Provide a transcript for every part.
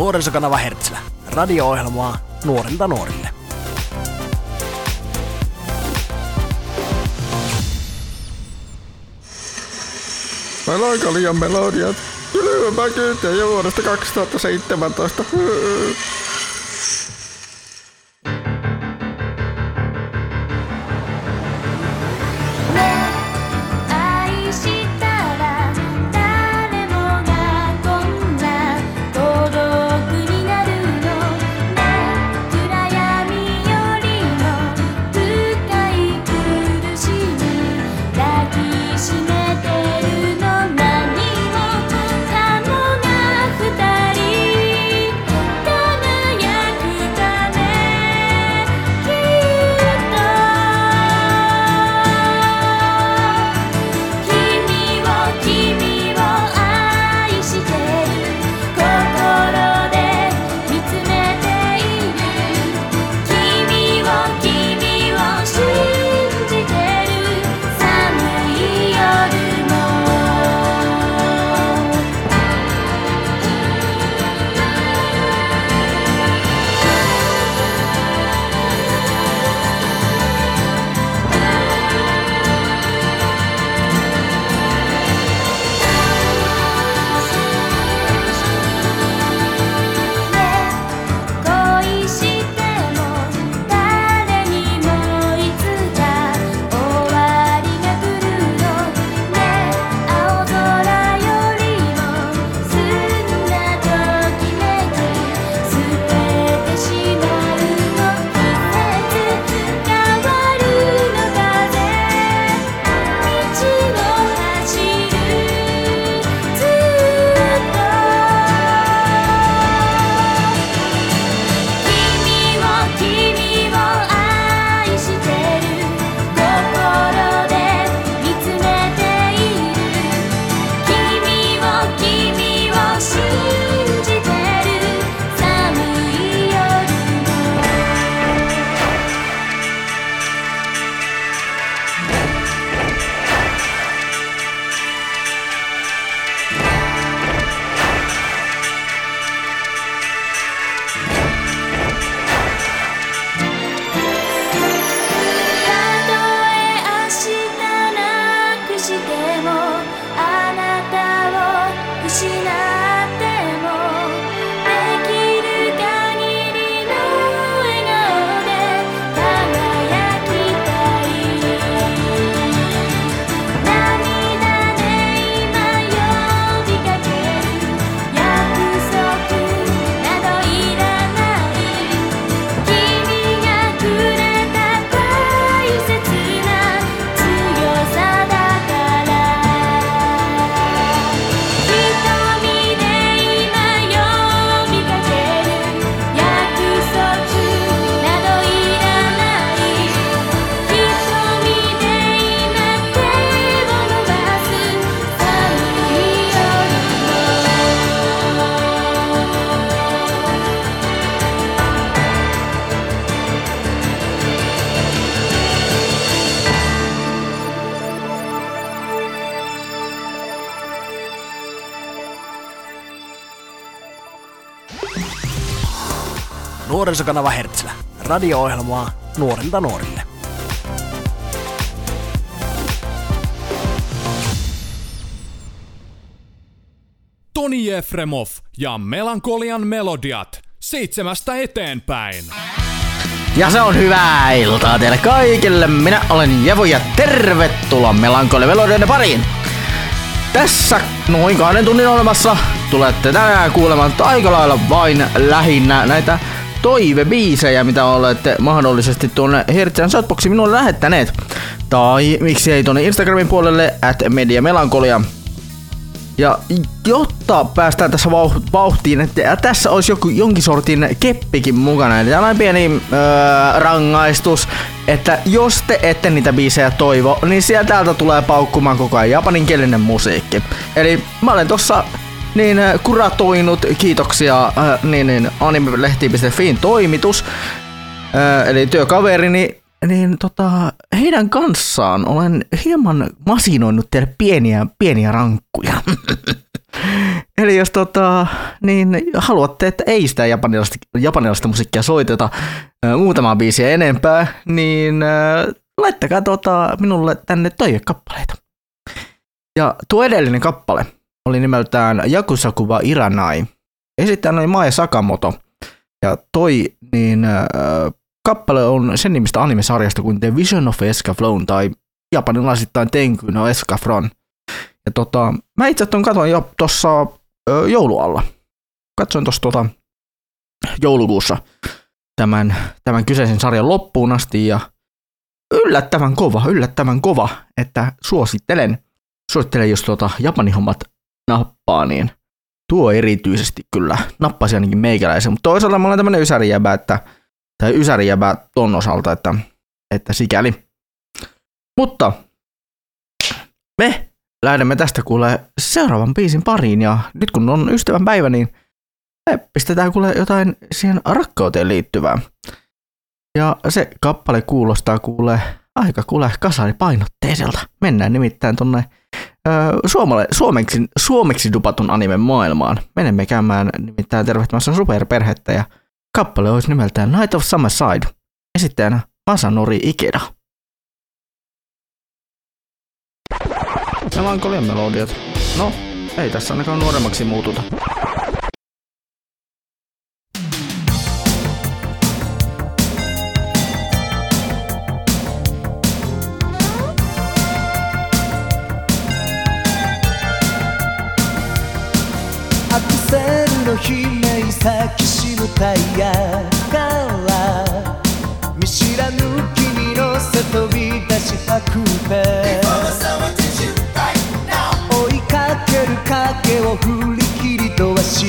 Nuorisokanava Hertzlä. Radio-ohjelmaa nuorilta nuorille. Melankolian melodiat. Kylmä kyytiä jo vuodesta 2017. Nuorisokanava Hertzlä. Radio-ohjelmaa nuorilta nuorille. Toni Jefremov ja Melankolian melodiat seitsemästä eteenpäin. Ja se on hyvää iltaa teille kaikille. Minä olen Jevo ja tervetuloa Melankolian melodioiden pariin. Tässä noin kahden tunnin olemassa tulette tänään kuulemaan aika lailla vain lähinnä näitä toivebiisejä, mitä olette mahdollisesti tuonne Hertzän Shotboxiin minulle lähettäneet. Tai miksi ei tuonne Instagramin puolelle, at Media Melankolia. Ja jotta päästään tässä vauhtiin, että tässä olisi joku, jonkin sortin keppikin mukana, eli tällainen pieni öö, rangaistus, että jos te ette niitä biisejä toivo, niin sieltä täältä tulee paukkumaan koko ajan japaninkielinen musiikki. Eli mä olen tossa niin äh, kuratoinut, kiitoksia, äh, niin, niin animelehti.fiin toimitus, äh, eli työkaverini, niin tota, heidän kanssaan olen hieman masinoinut teille pieniä, pieniä rankkuja. Eli jos tota, niin haluatte, että ei sitä japanilaista, japanilaista musiikkia soiteta muutamaa biisiä enempää, niin ää, laittakaa tota, minulle tänne toivekappaleita. Ja tuo edellinen kappale oli nimeltään Yakusakuba Iranai. Esittäjänä oli Maja Sakamoto. Ja toi niin, ää, kappale on sen nimistä animesarjasta kuin The Vision of Escaflown tai japanilaisittain Tenku no Escafron. Ja tota, mä itse ton katoin jo tuossa joulualla. Katsoin tuossa tota, joulukuussa tämän, tämän kyseisen sarjan loppuun asti ja yllättävän kova, yllättävän kova, että suosittelen, suosittelen jos tota Japanin hommat nappaa, niin tuo erityisesti kyllä nappasi ainakin meikäläisen, mutta toisaalta mä olen tämmönen ysärijäbä, että, tai ysärijäbä ton osalta, että, että sikäli. Mutta me lähdemme tästä kuule seuraavan biisin pariin ja nyt kun on ystävän päivä, niin me pistetään kuule jotain siihen rakkauteen liittyvää. Ja se kappale kuulostaa kuule aika kuule kasaripainotteiselta. Mennään nimittäin tonne suomale, suomeksi, suomeksi dupatun animen maailmaan. Menemme käymään nimittäin tervehtimässä superperhettä ja kappale olisi nimeltään Night of Summer Side. Esittäjänä Masanori Ikeda. Melankolien melodiat. No, ei tässä ainakaan nuoremmaksi muututa. セルの悲鳴咲きしむタイヤから見知らぬ君のせ飛び出し白べ追いかける影を振り切りとは閉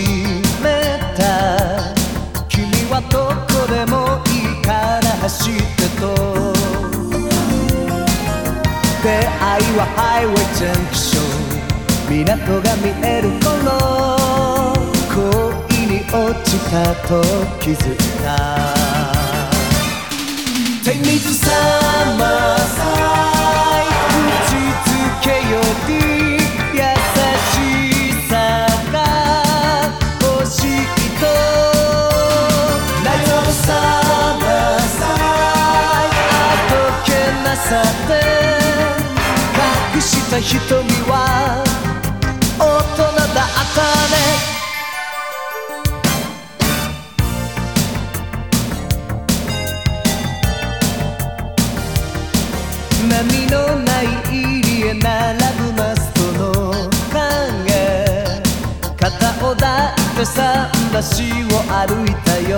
めた君はどこでもいいから走ってと出会いはハイウェイジャンクション港が見える頃落ちたと気づいた Take me to summer side 打ちつけより優しさが欲しいと Night of summer side あどけなさで隠した瞳は抱いて桟橋を歩いたよ。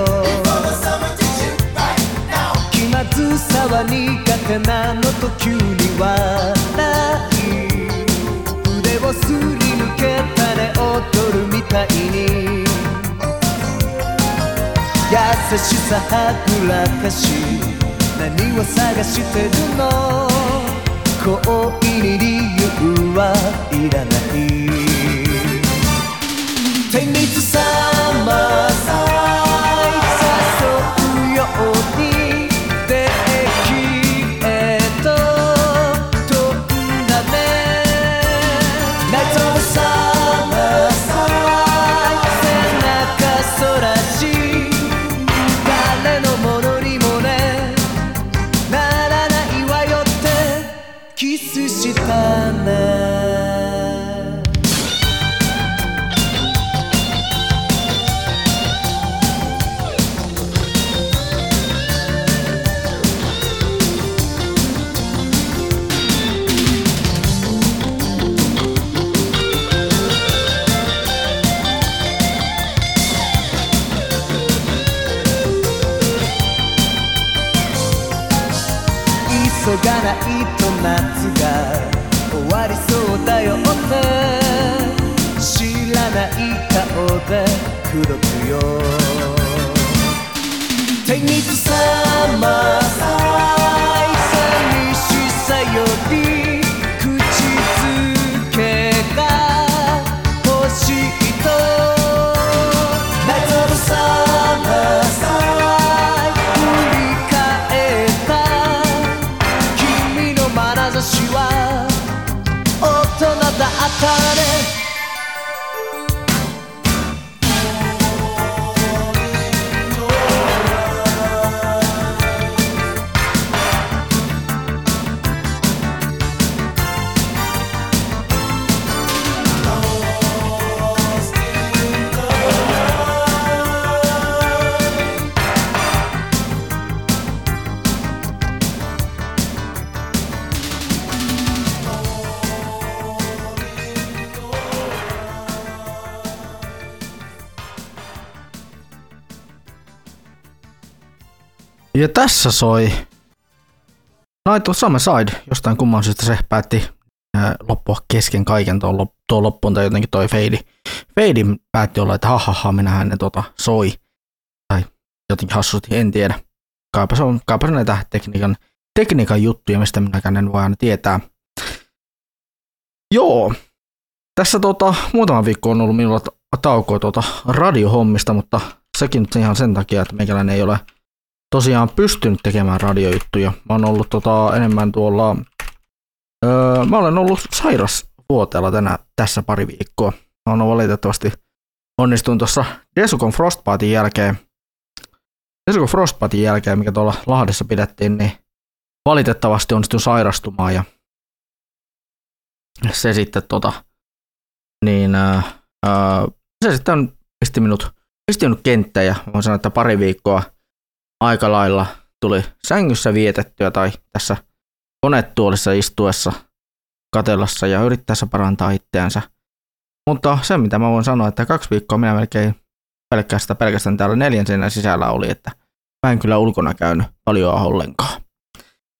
気まずさは苦手なのと急に笑い腕をすり抜けたね踊るみたいに。優しさはぐらかし何を探してるの？恋に理由はいらない。Take me to summer side to the pure. Ja tässä soi Night of Summer Side. Jostain kumman syystä se päätti ää, loppua kesken kaiken tuo, tuo loppuun tai jotenkin toi feidi. Feidi päätti olla, että hahaha, minähän ne tota, soi. Tai jotenkin hassusti, en tiedä. Kaipa se on, kaipa se näitä tekniikan, tekniikan juttuja, mistä minäkään en voi aina tietää. Joo. Tässä tota, muutama viikko on ollut minulla ta- taukoa tuota radiohommista, mutta sekin ihan sen takia, että meikäläinen ei ole tosiaan pystynyt tekemään radiojuttuja. Mä oon ollut tota, enemmän tuolla, öö, mä olen ollut sairas vuoteella tänä, tässä pari viikkoa. Mä oon valitettavasti onnistuin tuossa Desukon Frostpatin jälkeen, Desukon Frostpatin jälkeen, mikä tuolla Lahdessa pidettiin, niin valitettavasti onnistuin sairastumaan ja se sitten tota, niin ää, ää, se sitten pisti minut, pisti minut kenttään ja voin sanoa, että pari viikkoa aika lailla tuli sängyssä vietettyä tai tässä konetuolissa istuessa katellassa ja yrittäessä parantaa itseänsä. Mutta se, mitä mä voin sanoa, että kaksi viikkoa minä melkein pelkästään, pelkästään täällä neljän seinän sisällä oli, että mä en kyllä ulkona käynyt paljon ollenkaan.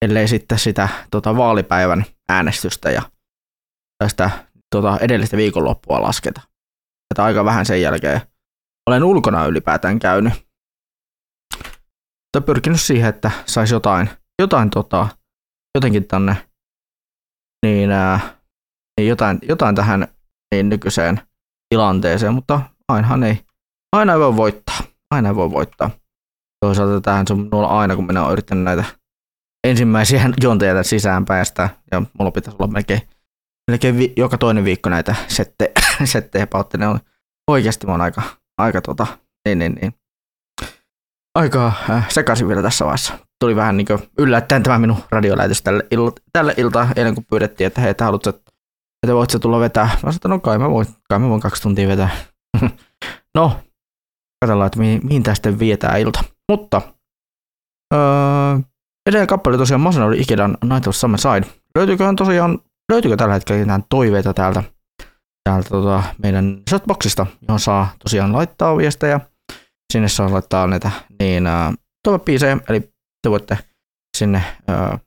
Ellei sitten sitä tota, vaalipäivän äänestystä ja tästä tota, edellistä viikonloppua lasketa. Että aika vähän sen jälkeen olen ulkona ylipäätään käynyt. Mutta pyrkinyt siihen, että saisi jotain, jotain tota, jotenkin tänne, niin, ää, niin jotain, jotain tähän niin nykyiseen tilanteeseen, mutta ainahan ei, aina ei voi voittaa. Aina ei voi voittaa. Toisaalta tähän se on minulla aina, kun minä olen yrittänyt näitä ensimmäisiä juonteita sisään päästä, ja mulla pitäisi olla melkein melkein vi- joka toinen viikko näitä sette, settejä pautti. Ne on oikeasti mä oon aika, aika tota, niin, niin, niin. Aika äh, sekaisin vielä tässä vaiheessa. Tuli vähän niin yllättäen tämä minun radiolähetys tälle, il- tälle iltaan, eilen kun pyydettiin, että hei, että haluatko, että voit sä tulla vetää. Mä sanoin, että no kai mä voin, kai mä voin kaksi tuntia vetää. no, katsotaan, että mihin, mihin tästä vietää ilta. Mutta, öö, edellinen kappale tosiaan Masana oli Ikedan Night of Summer Side. Löytyyköhän tosiaan löytyykö tällä hetkellä jotain toiveita täältä, täältä tota, meidän shotboxista, johon saa tosiaan laittaa viestejä. Sinne saa laittaa näitä niin, äh, toivepiisejä, eli te voitte sinne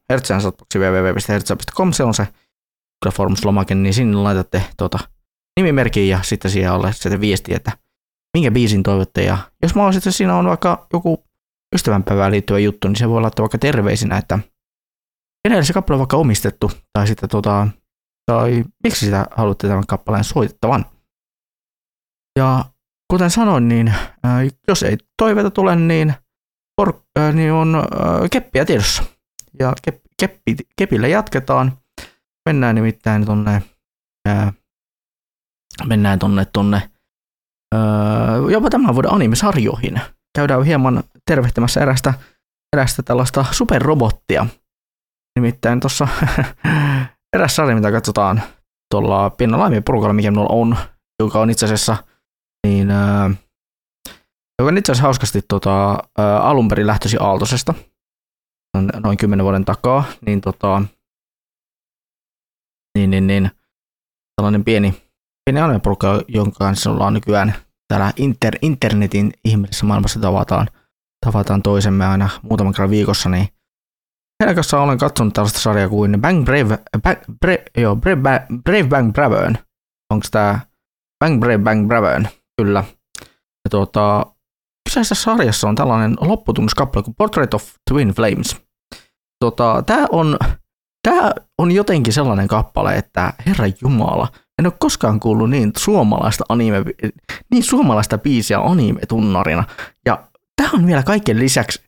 Hertzän shotboxin www.hertzä.com, se on se Forms-lomake, niin sinne laitatte tota, nimimerkin ja sitten siihen alle sitten viesti, että minkä biisin toivotte. Ja jos mahdollisesti siinä on vaikka joku ystävänpäivään liittyvä juttu, niin se voi laittaa vaikka terveisinä, että kenelle se kappale on vaikka omistettu, tai sitten tota, tai miksi sitä haluatte tämän kappaleen soitettavan. Ja kuten sanoin, niin jos ei toiveita tule, niin, por, niin on keppiä tiedossa. Ja kep, keppi, kepillä jatketaan. Mennään nimittäin tonne, ää, mennään tonne, tonne jopa tämän vuoden animesarjoihin. Käydään hieman tervehtimässä erästä, erästä tällaista superrobottia, Nimittäin tuossa eräs sarja, mitä katsotaan tuolla pinnalla porukalla, mikä minulla on, joka on itse asiassa niin, äh, joka on itse asiassa hauskasti tota, äh, alun perin lähtöisin Aaltosesta noin kymmenen vuoden takaa, niin, tota, niin, niin, niin tällainen pieni, pieni anime-porukka, jonka kanssa ollaan nykyään täällä inter, internetin ihmeellisessä maailmassa tavataan, tavataan toisemme aina muutaman kerran viikossa, niin heidän kanssa olen katsonut tällaista sarjaa kuin Bang Brave, Bang, Brave, joo, Brave, Brave Bang Bravön. Onko tämä Bang Brave Bang Bravön? Kyllä. Ja tuota, kyseisessä sarjassa on tällainen lopputunnuskappale kuin Portrait of Twin Flames. Tota, tämä on, tää on jotenkin sellainen kappale, että herra Jumala, en ole koskaan kuullut niin suomalaista anime, niin suomalaista biisiä anime-tunnarina. Ja tämä on vielä kaiken lisäksi,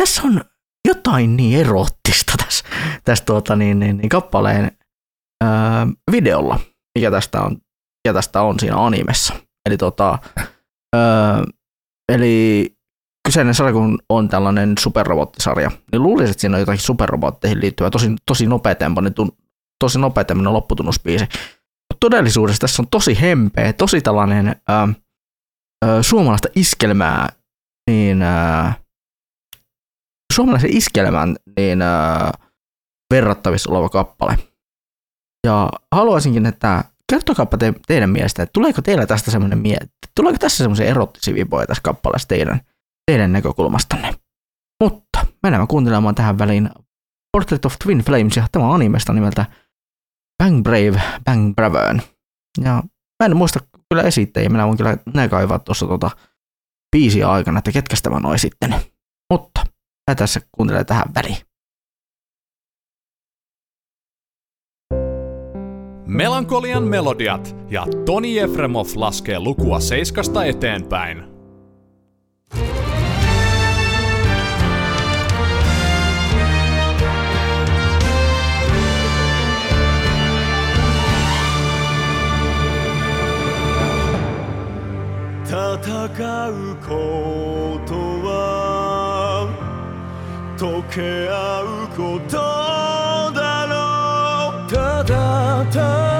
tässä on jotain niin erottista tässä, tässä tuota, niin, niin, niin kappaleen ää, videolla, mikä tästä on, mikä tästä on siinä animessa. Eli, tota, ää, eli kyseinen sarja, kun on tällainen superrobottisarja, niin luulisin, että siinä on jotakin superrobotteihin liittyvää tosi, tosi nopeatempoinen, tosi nopeatempoinen lopputunnusbiisi. Mutta todellisuudessa tässä on tosi hempeä, tosi tällainen ää, ää, suomalaista iskelmää, niin ää, suomalaisen iskelmän niin ää, verrattavissa oleva kappale. Ja haluaisinkin, että kertokaapa te, teidän mielestä, että tuleeko teillä tästä semmoinen mieltä, tuleeko tässä semmoisen erottisia tässä kappaleessa teidän, teidän näkökulmastanne. Mutta mennään kuuntelemaan tähän väliin Portrait of Twin Flames ja tämä animesta nimeltä Bang Brave, Bang Bravern. Ja mä en muista kyllä esittäjiä, minä voin kyllä ne kaivaa tuossa tota biisiä aikana, että ketkä tämä noi sitten. Mutta mä tässä kuuntelen tähän väliin. Melankolian melodiat ja Toni Efremov laskee lukua seiskasta eteenpäin. 戦うことは溶け合うこと time.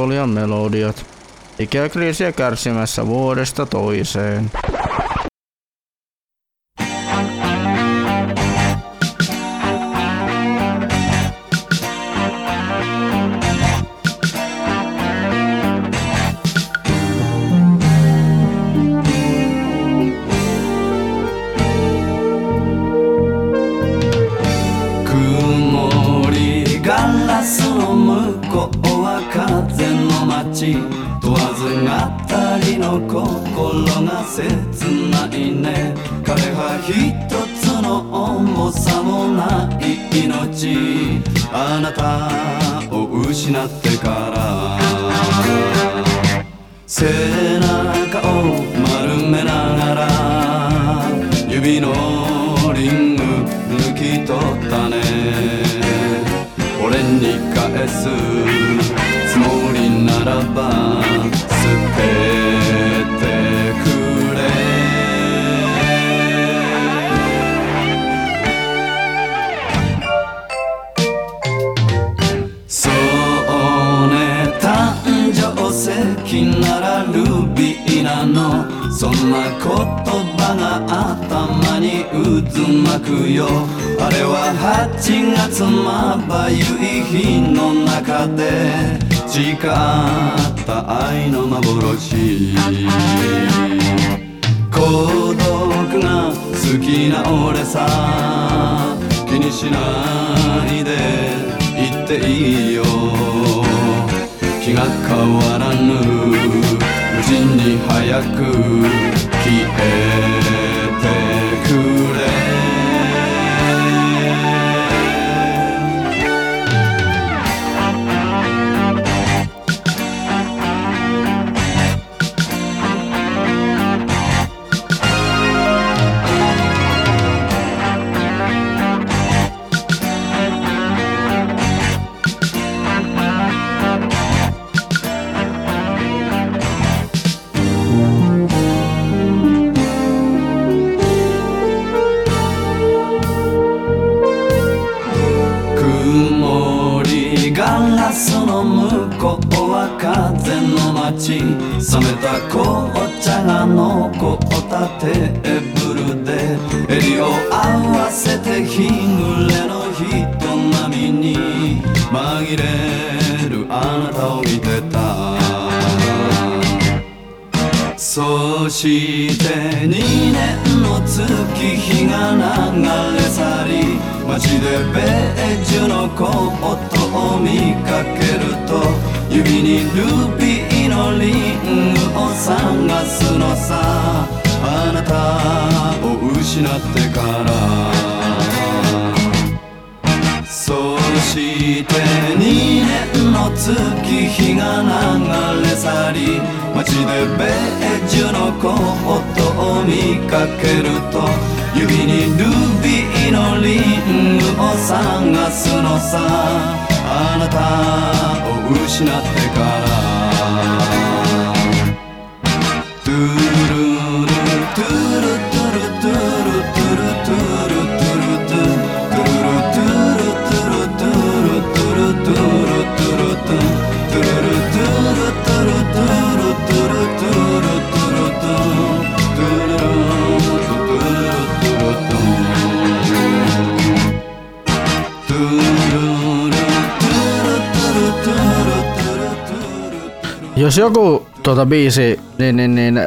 Melankolian melodiat. Ikäkriisiä kärsimässä vuodesta toiseen. るよ。あれは8月まばゆい日の中で誓った愛の幻。孤独が好きな俺さ気にしないで言っていいよ。気が変わらぬ。無人に早く消えして2年の月日が流れ去り街でベージュの声かけると指にルビーのリングを探すのさ。あなたを失ってから。Jos joku tota biisi niin, niin, niin,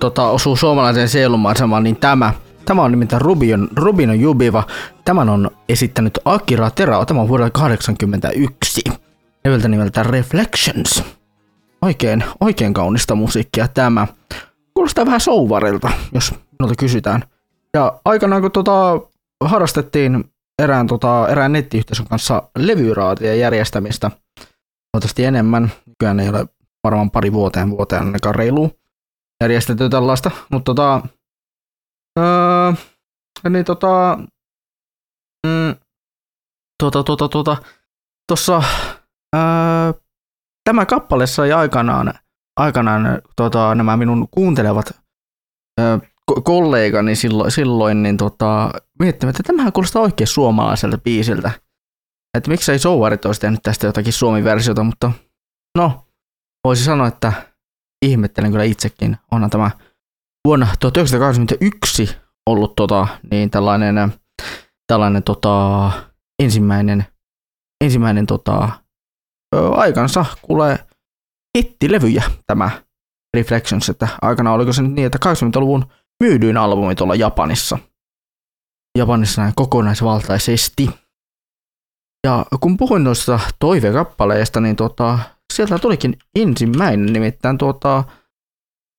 tota, osuu suomalaiseen sielunmaisemaan, niin tämä. Tämä on nimittäin Rubion, Rubino Jubiva. Tämän on esittänyt Akira Terao. Tämä on vuodelta 1981. Leveltä nimeltä Reflections. Oikein, oikein kaunista musiikkia tämä. Kuulostaa vähän souvarilta, jos minulta kysytään. Ja aikanaan kun tota, harrastettiin erään, tota, erään nettiyhteisön kanssa levyraatien järjestämistä, huomattavasti enemmän. Nykyään ei ole varmaan pari vuoteen vuoteen ainakaan reilu järjestetty tällaista, mutta tota, öö, niin tota, mm, tota, tota, tota, tossa, öö, tämä kappale sai aikanaan, aikanaan tota, nämä minun kuuntelevat öö, ko- kollegani silloin, silloin niin tota, miettimään, että tämähän kuulostaa oikein suomalaiselta biisiltä. Että miksei Souvarit olisi tehnyt tästä jotakin suomi-versiota, mutta no, voisi sanoa, että ihmettelen kyllä itsekin. Onhan tämä vuonna 1981 ollut tota, niin tällainen, tällainen tota, ensimmäinen, ensimmäinen tota, aikansa kuulee hittilevyjä tämä Reflections, että aikana oliko se nyt niin, että 80-luvun myydyin albumi tuolla Japanissa. Japanissa näin kokonaisvaltaisesti. Ja kun puhuin noista toivekappaleista, niin tota, sieltä tulikin ensimmäinen, nimittäin tuota,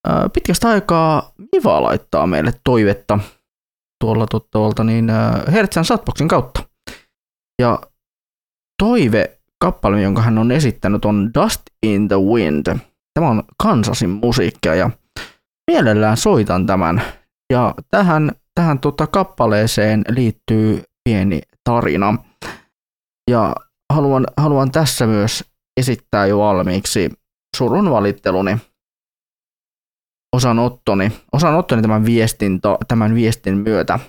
ää, pitkästä aikaa Miva laittaa meille toivetta tuolla tu- tuolta niin Hertzän Satboxin kautta. Ja toive kappale, jonka hän on esittänyt, on Dust in the Wind. Tämä on Kansasin musiikkia ja mielellään soitan tämän. Ja tähän, tähän tota kappaleeseen liittyy pieni tarina. Ja haluan, haluan tässä myös esittää jo valmiiksi surun valitteluni osanottoni, osanottoni tämän viestin, tämän viestin myötä.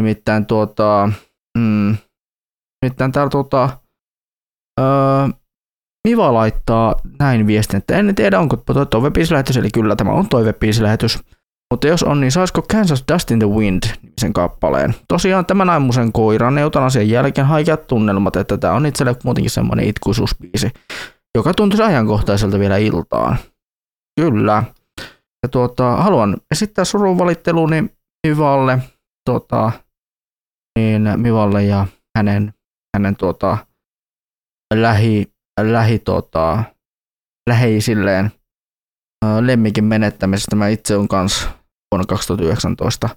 Nimittäin tuota, mm, nimittäin täällä tuota, öö, Miva laittaa näin viestin, että en tiedä onko tuo toivepiisilähetys, eli kyllä tämä on toivepiisilähetys. Mutta jos on, niin saisiko Kansas Dust in the Wind nimisen kappaleen? Tosiaan tämän aamuisen koiran eutanasian jälkeen haikeat tunnelmat, että tämä on itselle muutenkin semmoinen itkuisuusbiisi, joka tuntuisi ajankohtaiselta vielä iltaan. Kyllä. Ja tuota, haluan esittää surun valitteluni Mivalle, tuota, niin Mivalle ja hänen, hänen tuota, lähi, lähi tuota, läheisilleen lemmikin menettämisestä. Mä itse on kanssa vuonna 2019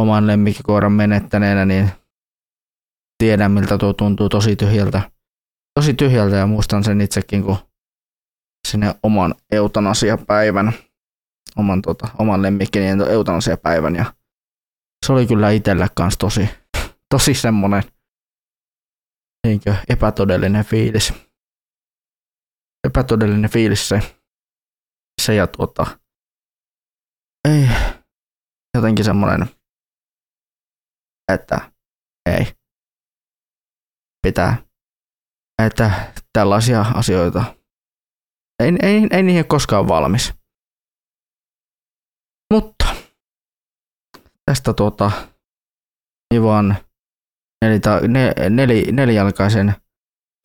oman lemmikkikoiran menettäneenä, niin tiedän miltä tuo tuntuu tosi tyhjältä. Tosi tyhjältä ja muistan sen itsekin, kun sinne oman eutanasiapäivän, oman, tota, oman lemmikkini eutanasiapäivän ja se oli kyllä itselle kans tosi, tosi semmonen niinkö epätodellinen fiilis. Epätodellinen fiilis se, se ja tuota, ei, jotenkin semmonen, että ei, pitää, että tällaisia asioita, ei, ei, ei niihin koskaan valmis. Mutta tästä tuota, Ivan nelita, ne, neli, nelijalkaisen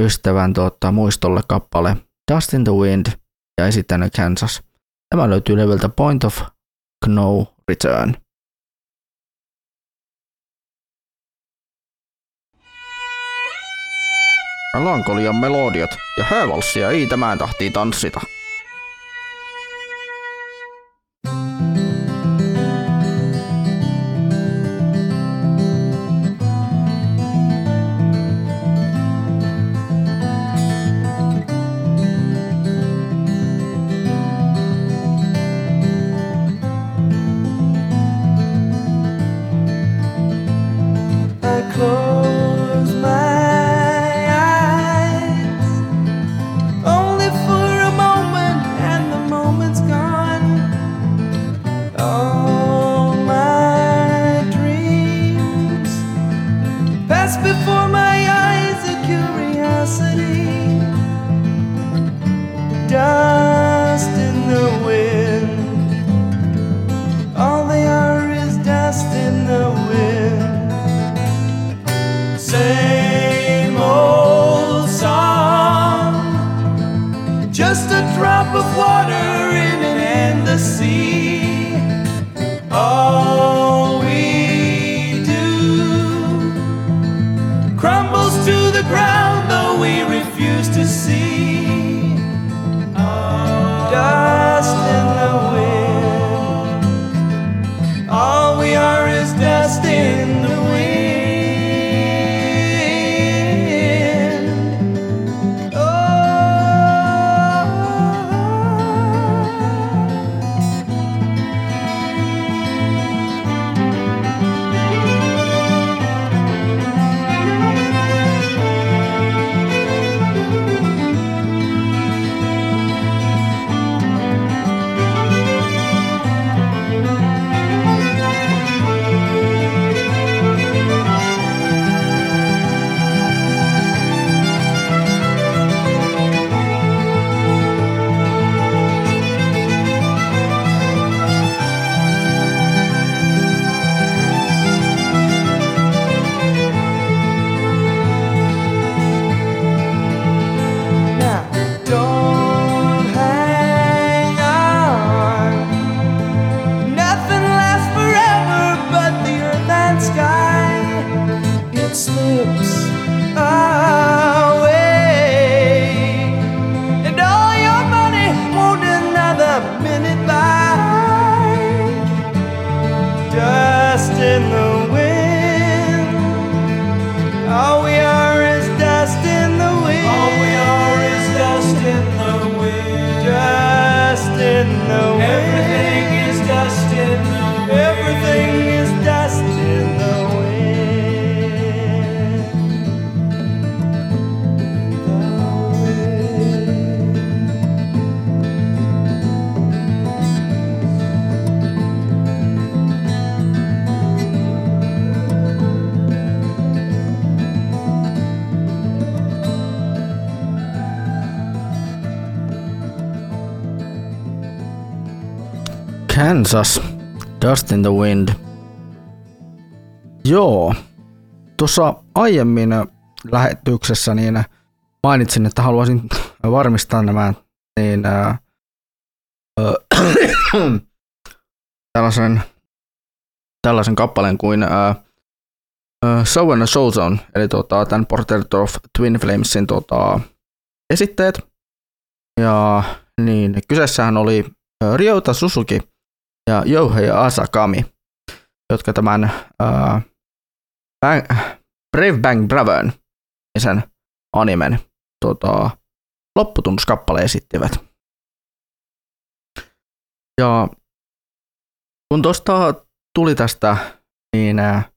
ystävän tuota, muistolle kappale Dust in the Wind ja esittänyt Kansas. Tämä löytyy leveltä Point of No Return. Melankolian melodiat ja häävalssia ei tämän tahtiin tanssita. Kansas, Dust in the Wind. Joo, tuossa aiemmin lähetyksessä niin mainitsin, että haluaisin varmistaa nämä niin, ää, ö, tällaisen, tällaisen kappaleen kuin ää, ää, So and a Soul Zone, eli tota, tämän Portrait of Twin Flamesin tota, esitteet. Ja niin, kyseessähän oli ää, Ryota Suzuki ja Yohei Asakami, jotka tämän ää, Bang, Brave Bang Bravön sen animen tota, lopputunnuskappale esittivät. Ja kun tuosta tuli tästä niin ää,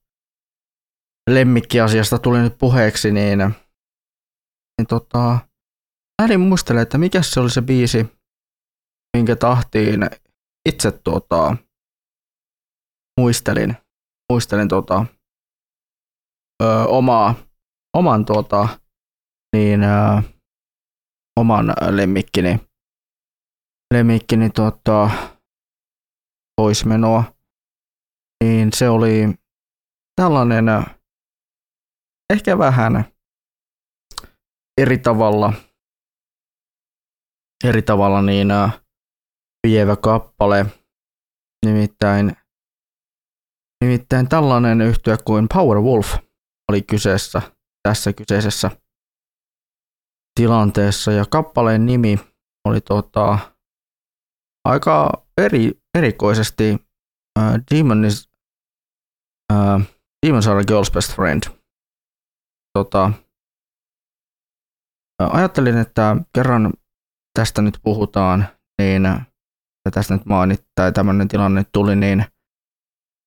lemmikkiasiasta tuli nyt puheeksi, niin, niin tota, lähdin muistelemaan, että mikä se oli se biisi, minkä tahtiin itse tota, muistelin, muistelin tota, ö, omaa, oman tota, niin, ö, oman lemmikkini, lemmikkini tota, poismenoa, niin se oli tällainen ehkä vähän eri tavalla, eri tavalla niin ö, vievä kappale, nimittäin, nimittäin tällainen yhtyö kuin Powerwolf oli kyseessä tässä kyseisessä tilanteessa ja kappaleen nimi oli tota, aika eri, erikoisesti uh, Demon is, uh, Demons are a girl's best friend. Tota, ajattelin, että kerran tästä nyt puhutaan, niin ja tästä nyt mainit, tai tämmöinen tilanne tuli, niin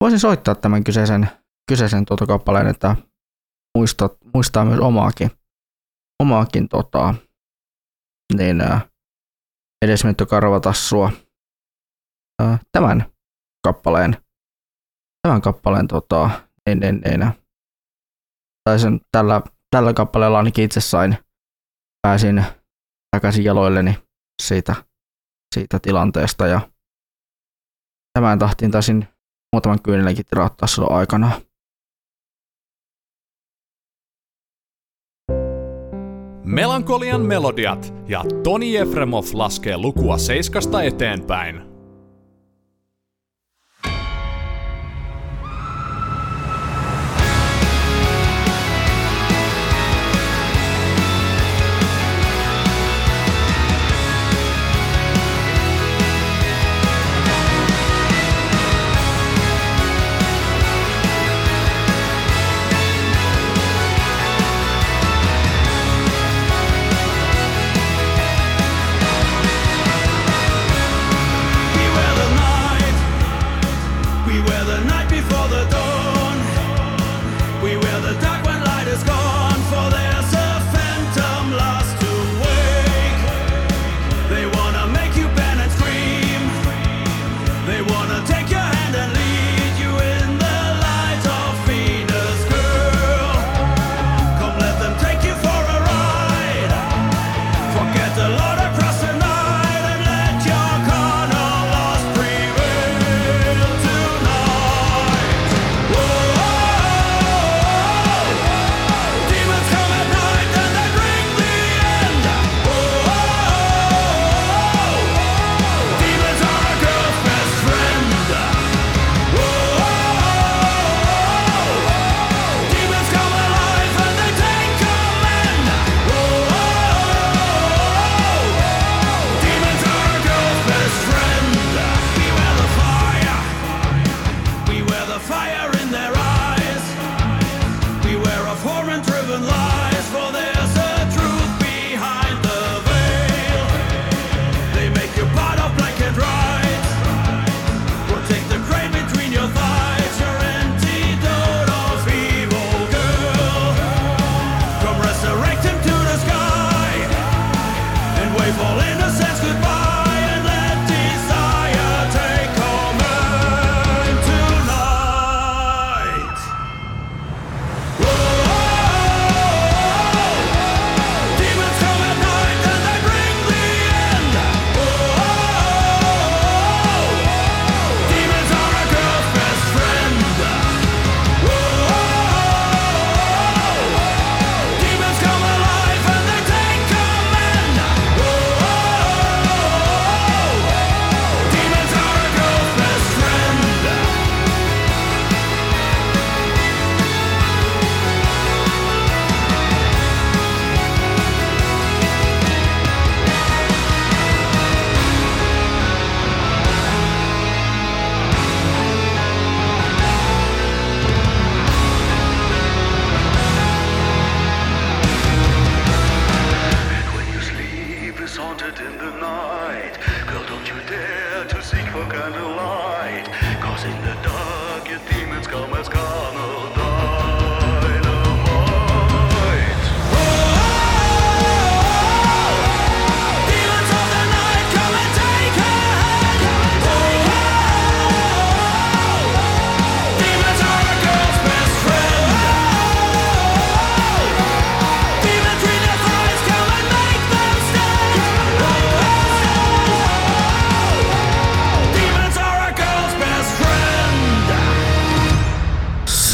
voisin soittaa tämän kyseisen, kyseisen tuota kappaleen, että muistaa, muistaa myös omaakin, omaakin tota, niin, ää, edesmennyt karvatassua tämän kappaleen, tämän kappaleen tota, niin, niin, niin, tai sen, tällä, tällä kappaleella ainakin itse sain, pääsin takaisin jaloilleni siitä, siitä tilanteesta ja tämän tahtiin taisin muutaman kyynelläkin tirauttaa silloin aikana. Melankolian melodiat ja Toni Efremov laskee lukua seiskasta eteenpäin.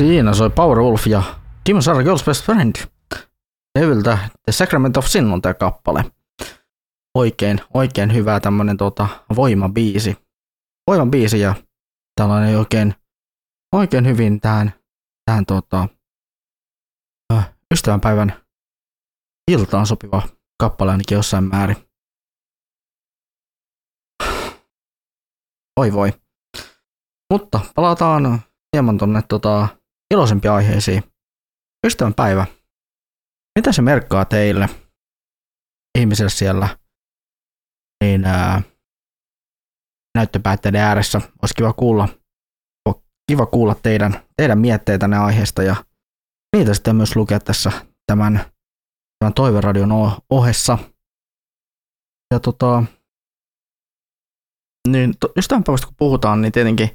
Siinä soi Powerwolf ja Demon Sarah Girls Best Friend. Levyltä The Sacrament of Sin on tää kappale. Oikein, oikein hyvä tämmönen tota, voimabiisi. Voimabiisi ja tällainen oikein, oikein hyvin tähän, tähän tota, äh, ystävänpäivän iltaan sopiva kappale ainakin jossain määrin. Voi voi. Mutta palataan hieman tonne tota, iloisempiin aiheisiin. Ystävänpäivä. Mitä se merkkaa teille ihmiselle siellä niin ää, näyttöpäätteiden ääressä? Olisi kiva kuulla, kiva kuulla teidän, teidän mietteitä aiheesta ja niitä sitten myös lukea tässä tämän, tämän Toiveradion ohessa. Ja tota, niin ystävänpäivästä kun puhutaan, niin tietenkin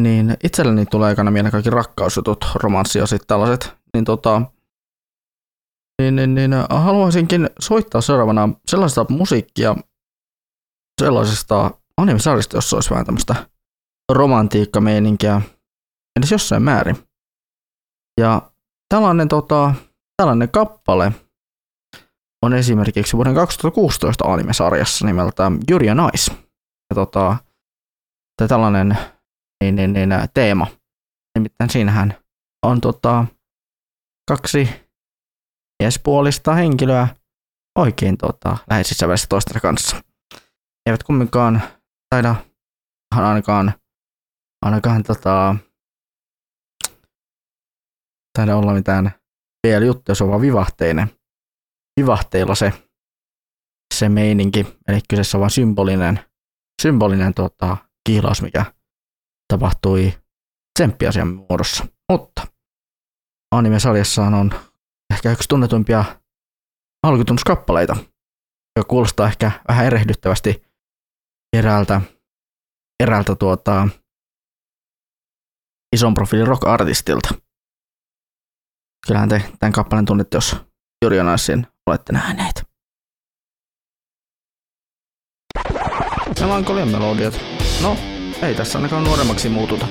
niin itselleni tulee aikana mieleen kaikki rakkausjutut, romanssiasit tällaiset, niin tota, niin, niin, niin haluaisinkin soittaa seuraavana sellaista musiikkia sellaisesta animesarjasta, jossa olisi vähän tämmöistä romantiikkameininkiä edes jossain määrin. Ja tällainen, tota, tällainen kappale on esimerkiksi vuoden 2016 animesarjassa nimeltään Jyri ja Nais. Ja tota, tällainen niin, niin, niin, teema. Nimittäin siinähän on tota, kaksi miespuolista henkilöä oikein tota, läheisissä välissä toistensa kanssa. Eivät kumminkaan taida ainakaan, ainakaan tota, taida olla mitään vielä juttuja, se on vaan vivahteinen. Vivahteilla se, se meininki, eli kyseessä on vain symbolinen, symbolinen tota, kihlaus, mikä tapahtui tsemppiasian muodossa. Mutta anime-sarjassaan on ehkä yksi tunnetuimpia alkutunnuskappaleita, joka kuulostaa ehkä vähän erehdyttävästi eräältä, eräältä tuota, ison profiilin rock-artistilta. Kyllähän te tämän kappaleen tunnette, jos Juri Onassin olette nähneet. Melankolian melodiat. No, ei tässä ainakaan nuoremmaksi muututa.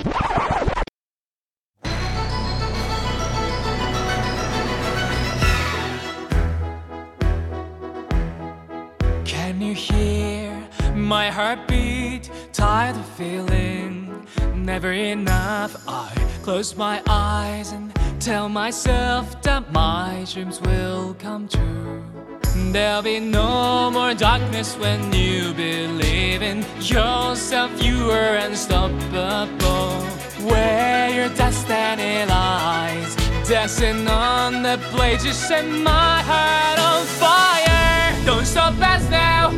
Can you hear my heartbeat? Tired of feeling never enough. I close my eyes and tell myself that my dreams will come true. There'll be no more darkness when you believe in yourself. You are unstoppable. Where your destiny lies, dancing on the blade, you set my heart on fire. Don't stop us now.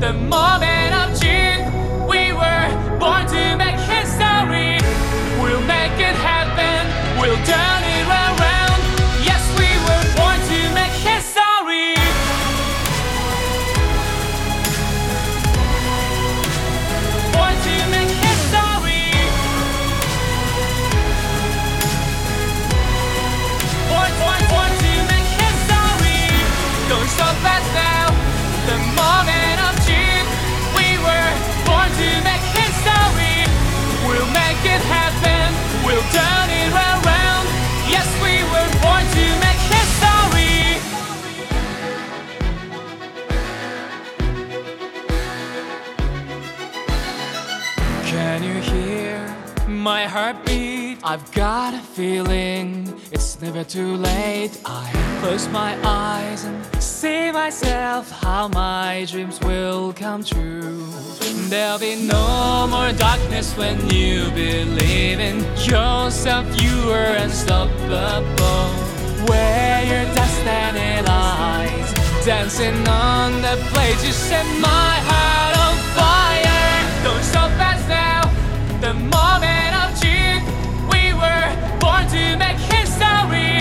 The moment of truth, it happen. We'll turn it heartbeat? I've got a feeling it's never too late. I close my eyes and see myself how my dreams will come true. There'll be no more darkness when you believe in yourself. You are unstoppable. Where your destiny lies, dancing on the blade, you set my heart on fire. Don't stop us now. The moment to make history.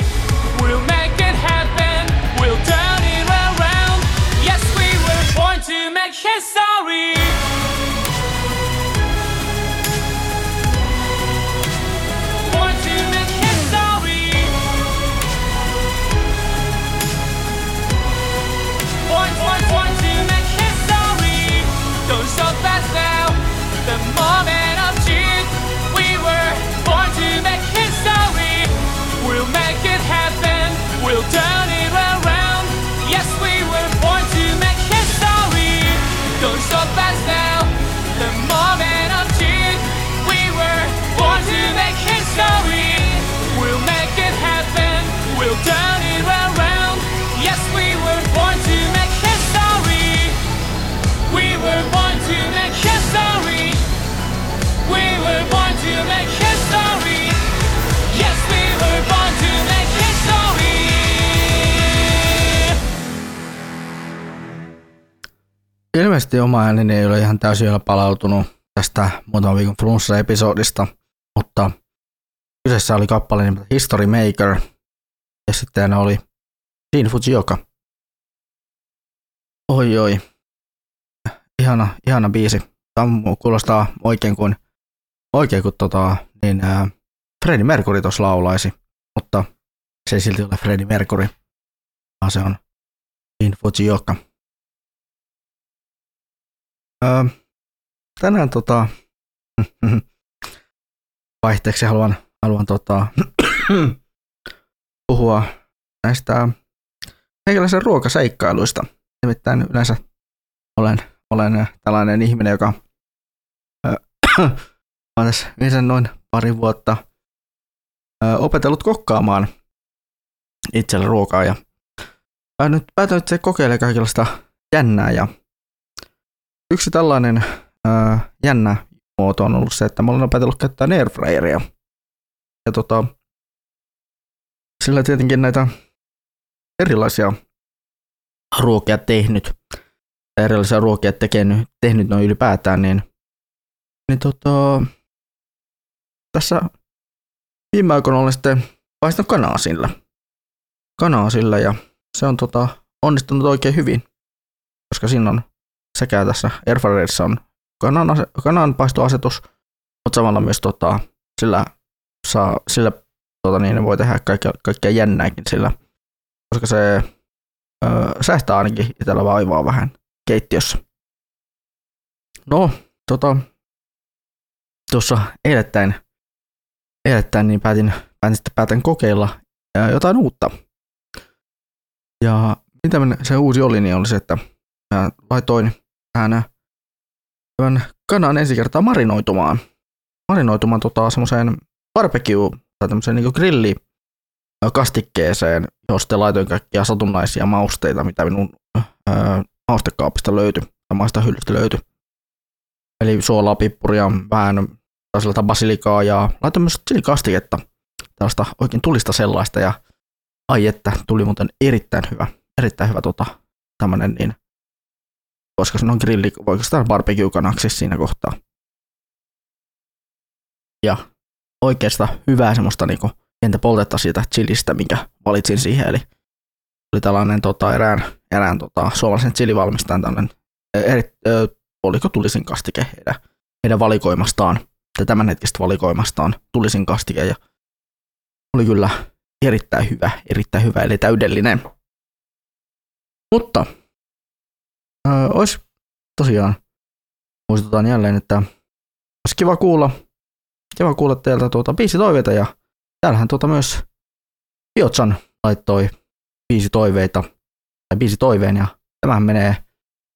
We'll make it happen. We'll turn it around. Yes, we were born to make history. Ilmeisesti oma ääneni ei ole ihan täysin vielä palautunut tästä muutaman viikon flunssa-episodista, mutta kyseessä oli kappale nimeltä History Maker ja sitten oli Shin Fujioka. Oi oi. Ihana, ihana biisi. Tämä kuulostaa oikein kuin, oikein kuin tota, niin, ää, Freddie Mercury tuossa laulaisi, mutta se ei silti ole Freddie Mercury, vaan se on Shin Fujioka. Tänään tota, vaihteeksi haluan, haluan tota, puhua näistä heikäläisen ruokaseikkailuista. Nimittäin yleensä olen, olen tällainen ihminen, joka öö, olen tässä noin pari vuotta opetellut kokkaamaan itselle ruokaa ja päätynyt, päätynyt se kokeilemaan kaikenlaista jännää ja yksi tällainen ää, jännä muoto on ollut se, että mä olen opetellut käyttää airfryeria. Ja tota, sillä tietenkin näitä erilaisia ruokia tehnyt, erilaisia ruokia tehnyt, tehnyt noin ylipäätään, niin, niin tota, tässä viime aikoina olen sitten paistanut kanaa sillä. Kanaa sillä ja se on tota, onnistunut oikein hyvin, koska siinä on sekä tässä Airfryerissa on kanan, ase- kananpaistoasetus, mutta samalla myös tota, sillä, saa, sillä tota, niin voi tehdä kaikkea, kaikkea jännääkin sillä, koska se ö, säästää ainakin itsellä vaivaa vähän keittiössä. No, tota, tuossa eilettäin, eilettäin niin päätin, päätin sitten päätän kokeilla ää, jotain uutta. Ja mitä se uusi oli, niin oli se, että mä laitoin tähän tämän kanan ensi kertaa marinoitumaan. Marinoitumaan tota, semmoiseen barbecue tai tämmöiseen niin grilli kastikkeeseen, josta laitoin kaikkia satunnaisia mausteita, mitä minun öö, maustekaapista löytyi, tai maista hyllystä löytyi. Eli suolaa, pippuria, vähän tasolta basilikaa ja laitoin myös chilikastiketta, tällaista oikein tulista sellaista ja ai että, tuli muuten erittäin hyvä, erittäin hyvä tota, tämmönen niin koska se on grilli, voiko sitä barbecue-kanaksi siinä kohtaa. Ja oikeasta hyvää semmoista niinku pientä poltetta siitä chilistä, minkä valitsin siihen, eli oli tällainen tota, erään, erään tota, suomalaisen chilivalmistajan tällainen eri, ö, oliko tulisin kastike heidän, heidän valikoimastaan, tai tämän hetkistä valikoimastaan tulisin kastike, ja oli kyllä erittäin hyvä, erittäin hyvä, eli täydellinen. Mutta öö, olisi tosiaan, muistutaan jälleen, että olisi kiva kuulla, kiva kuulla teiltä tuota toiveita ja täällähän tuota myös Piotsan laittoi viisi toiveita, tai viisi toiveen ja tämähän menee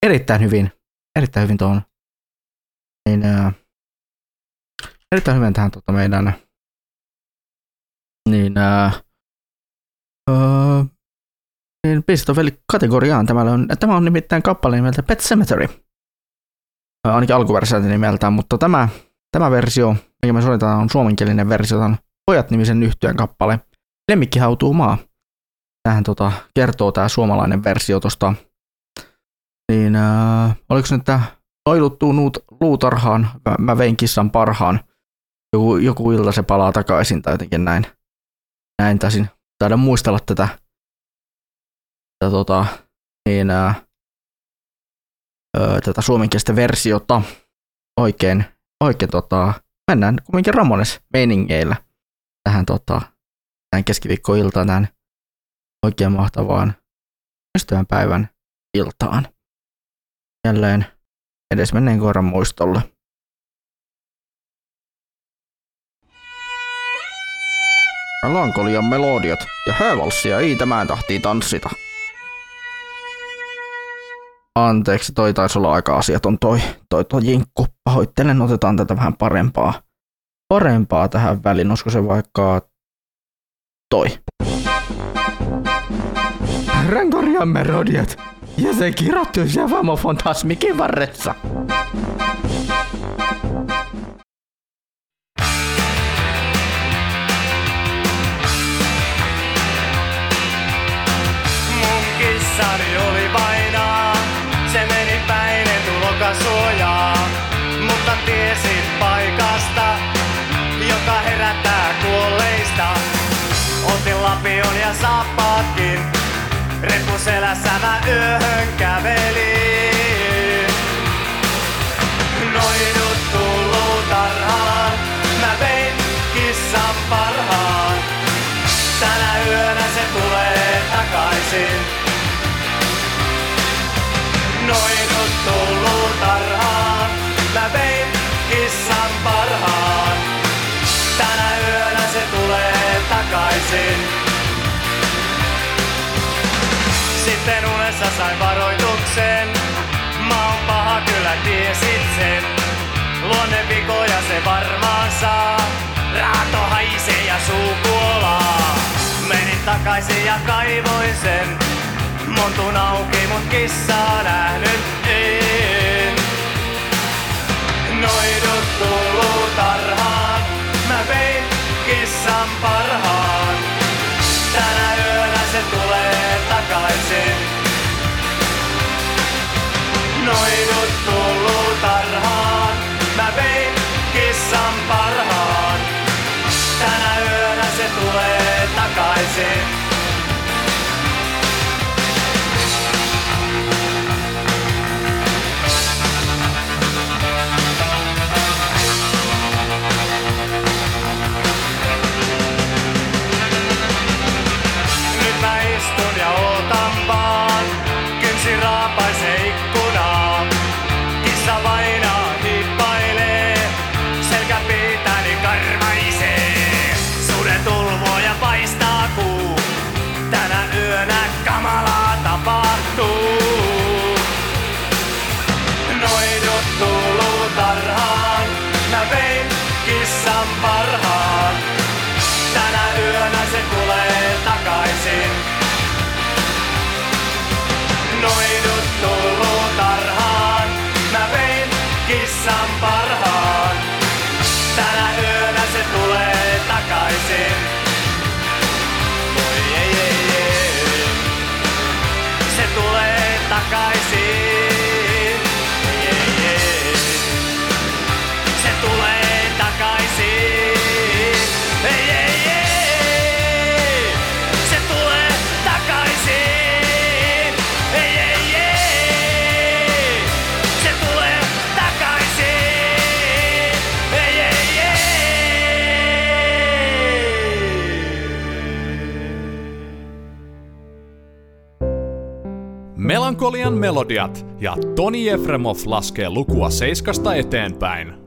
erittäin hyvin, erittäin hyvin tuohon, niin öö, erittäin hyvin tähän tuota meidän niin öö, niin Pistofeli kategoriaan. Tämä on, tämä on nimittäin kappale nimeltä Pet Cemetery. Ainakin alkuversio nimeltään, mutta tämä, tämä versio, mikä me soitetaan, on suomenkielinen versio. On Pojat-nimisen yhtyön kappale. Lemmikki hautuu maa. Tähän tota, kertoo tämä suomalainen versio tuosta. Niin, äh, oliko nyt tämä luutarhaan, mä, mä vein kissan parhaan. Joku, joku ilta se palaa takaisin tai jotenkin näin. Näin taisin taida muistella tätä tätä, tota, niin, ää, tätä suomenkielistä versiota oikein, oikein tota, mennään kumminkin Ramones meiningeillä tähän, tota, tähän keskiviikkoiltaan, tähän oikein mahtavaan ystävänpäivän iltaan. Jälleen edes menneen koiran muistolle. Lankolian melodiat ja häävalssia ei tämän tahtiin tanssita. Anteeksi, toi taisi olla aika asiaton toi, toi, toi jinkku. Pahoittelen, otetaan tätä vähän parempaa, parempaa tähän väliin. Olisiko se vaikka toi? Rankorian melodiat ja se kirjoittuu se vamo fantasmikin varressa. Mun kissani oli vainaa, paikasta, joka herättää kuolleista. Otin lapion ja saappaatkin, repuselässä mä yöhön kävelin. Noinut tullut tarhaan, mä vein kissan parhaan. Tänä yönä se tulee takaisin. Noinut tullu sitten unessa sain varoituksen. Mä oon paha, kyllä tiesit sen. Luonne vikoja se varmaan saa. Raato haisee ja suu kuolaa. Menin takaisin ja kaivoin sen. Montun auki, mut kissaa nähnyt en. Noidut tullu tarhaan. Mä vein kissan parhaan. Tänä yönä se tulee takaisin. Noin on tullut tarhaan, mä vein kissan parhaan. Tänä yönä se tulee takaisin. Melankolian melodiat ja Toni Efremov laskee lukua seiskasta eteenpäin.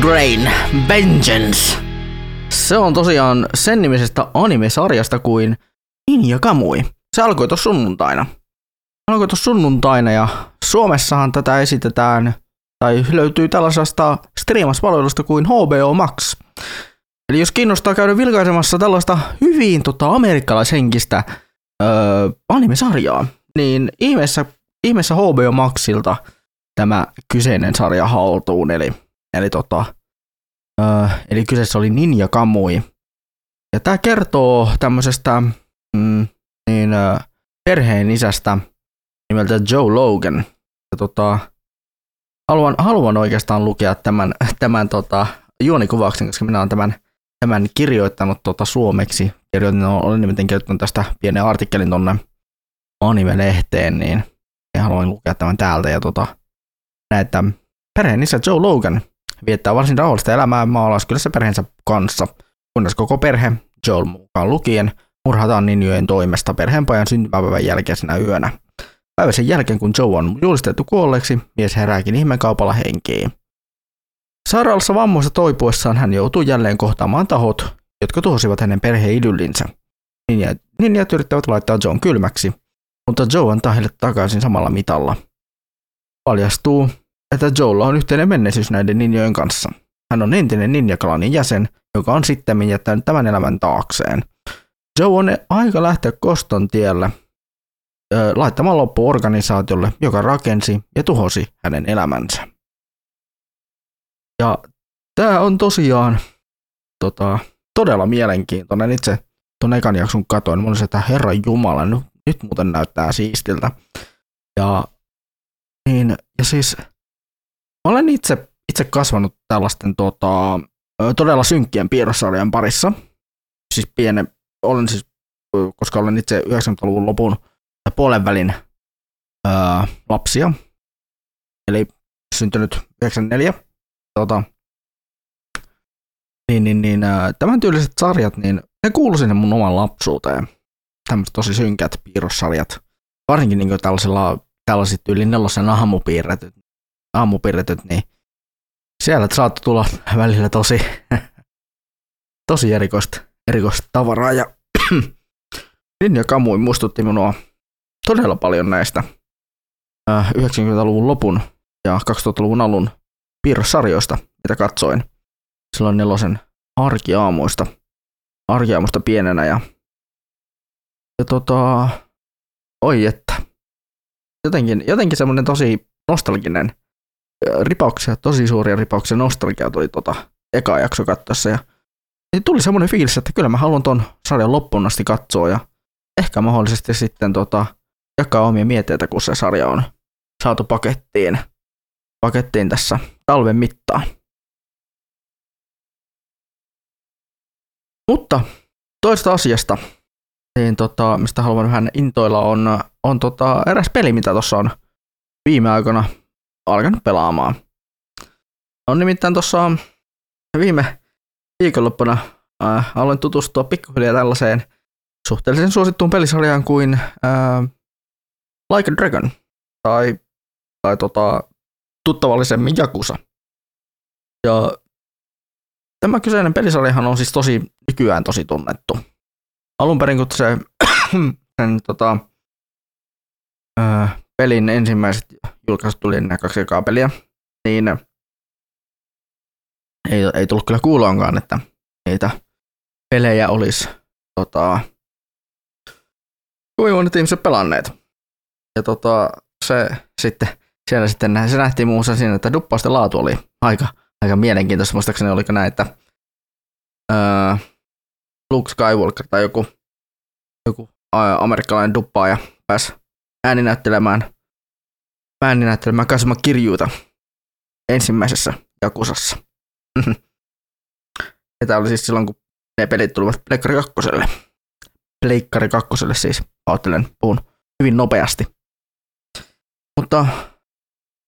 Cold Rain Vengeance. Se on tosiaan sen nimisestä anime-sarjasta kuin Ninja Kamui. Se alkoi tuossa sunnuntaina. Alkoi tuossa sunnuntaina ja Suomessahan tätä esitetään tai löytyy tällaisesta striimaspalvelusta kuin HBO Max. Eli jos kiinnostaa käydä vilkaisemassa tällaista hyvin tota, amerikkalaishenkistä öö, anime-sarjaa, niin ihmeessä, ihmeessä HBO Maxilta tämä kyseinen sarja haltuun. Eli Eli, tota, ö, eli kyseessä oli Ninja Kamui. Ja tämä kertoo tämmöisestä mm, niin, ö, perheen isästä nimeltä Joe Logan. Ja, tota, haluan, haluan oikeastaan lukea tämän, tämän tota, juonikuvauksen, koska minä olen tämän, tämän kirjoittanut tota, suomeksi. Kirjoitin, olen nimittäin kirjoittanut tästä pienen artikkelin tonne anime-lehteen, niin ja haluan lukea tämän täältä. Ja tota, näitä perheen isä Joe Logan viettää varsin rauhallista elämää maalaiskylässä perheensä kanssa, kunnes koko perhe, Joel mukaan lukien, murhataan ninjojen toimesta perheenpajan syntymäpäivän jälkeisenä yönä. Päivä sen jälkeen, kun Joe on julistettu kuolleeksi, mies herääkin ihmekaupalla henkiin. Sairaalassa vammoista toipuessaan hän joutuu jälleen kohtaamaan tahot, jotka tuhosivat hänen perheen idyllinsä. Ninjat, yrittävät laittaa Joan kylmäksi, mutta Joe antaa heille takaisin samalla mitalla. Paljastuu, että Joella on yhteinen menneisyys näiden ninjojen kanssa. Hän on entinen ninjaklanin jäsen, joka on sitten jättänyt tämän elämän taakseen. Joe on aika lähteä koston tielle laittamaan loppu organisaatiolle, joka rakensi ja tuhosi hänen elämänsä. Ja tämä on tosiaan tota, todella mielenkiintoinen. Itse tuon ekan jakson katoin, se, että Herran Jumala, nyt, nyt muuten näyttää siistiltä. Ja, niin, ja siis Mä olen itse, itse kasvanut tällaisten tota, todella synkkien piirrossarjan parissa. Siis pienen, olen siis, koska olen itse 90-luvun lopun ja puolen välin ö, lapsia. Eli syntynyt 94. Tota, niin, niin, niin, ö, tämän tyyliset sarjat, niin ne kuulu sinne mun oman lapsuuteen. Tämmöiset tosi synkät piirrossarjat. Varsinkin niin tällaisilla, tällaiset yli nelosen aamupiirretyt aamupiirretyt, niin siellä saattoi tulla välillä tosi, tosi erikoista, erikoista tavaraa. Ja Ninja Kamui muistutti minua todella paljon näistä 90-luvun lopun ja 2000-luvun alun piirrossarjoista, mitä katsoin silloin nelosen arkiaamuista, arkiaamuista pienenä. Ja, ja tota, oi että, jotenkin, jotenkin semmoinen tosi nostalginen ripauksia, tosi suuria ripauksia nostalgia tuli tota eka jakso katsoessa ja niin tuli semmoinen fiilis, että kyllä mä haluan ton sarjan loppuun asti katsoa ja ehkä mahdollisesti sitten tota, jakaa omia mietteitä, kun se sarja on saatu pakettiin, pakettiin tässä talven mittaan. Mutta toista asiasta, niin tota, mistä haluan vähän intoilla, on, on tota, eräs peli, mitä tuossa on viime aikoina alkanut pelaamaan. On nimittäin tuossa viime viikonloppuna äh, aloin tutustua pikkuhiljaa tällaiseen suhteellisen suosittuun pelisarjaan kuin äh, Like a Dragon tai, tai tota, tuttavallisemmin Jakusa. Ja tämä kyseinen pelisarjahan on siis tosi nykyään tosi tunnettu. Alun perin kun se sen tota, äh, pelin ensimmäiset julkaisut tuli nämä kaksi ekaa peliä, niin ei, ei tullut kyllä kuuloonkaan, että niitä pelejä olisi tota, kuinka monet ihmiset pelanneet. Ja tota, se sitten, siellä sitten se nähtiin muussa siinä, että duppausten laatu oli aika, aika mielenkiintoista. Muistaakseni oliko näin, että öö, Luke Skywalker tai joku, joku amerikkalainen duppaaja pääsi ääninäyttelemään, ääninäyttelemään Kasuma Kirjuuta ensimmäisessä Jakusassa. ja tämä oli siis silloin, kun ne pelit tulivat Pleikkari 2. Pleikkari 2 siis, ajattelen, puhun hyvin nopeasti. Mutta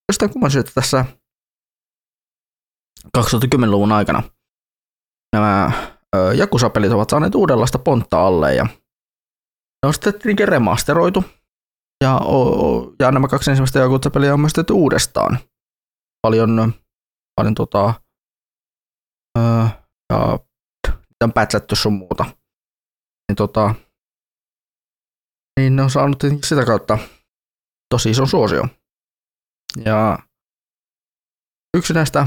jostain kumman syystä tässä 2010-luvun aikana nämä Jakusa-pelit ovat saaneet uudenlaista pontta alle ja ne on sitten remasteroitu. Ja, ja nämä kaksi ensimmäistä Jakusa-peliä on myös tehty uudestaan. Paljon, paljon tota, ö, ja on pätsätty sun muuta. Niin, tota, niin ne on saanut sitä kautta tosi ison suosio. Ja yksi näistä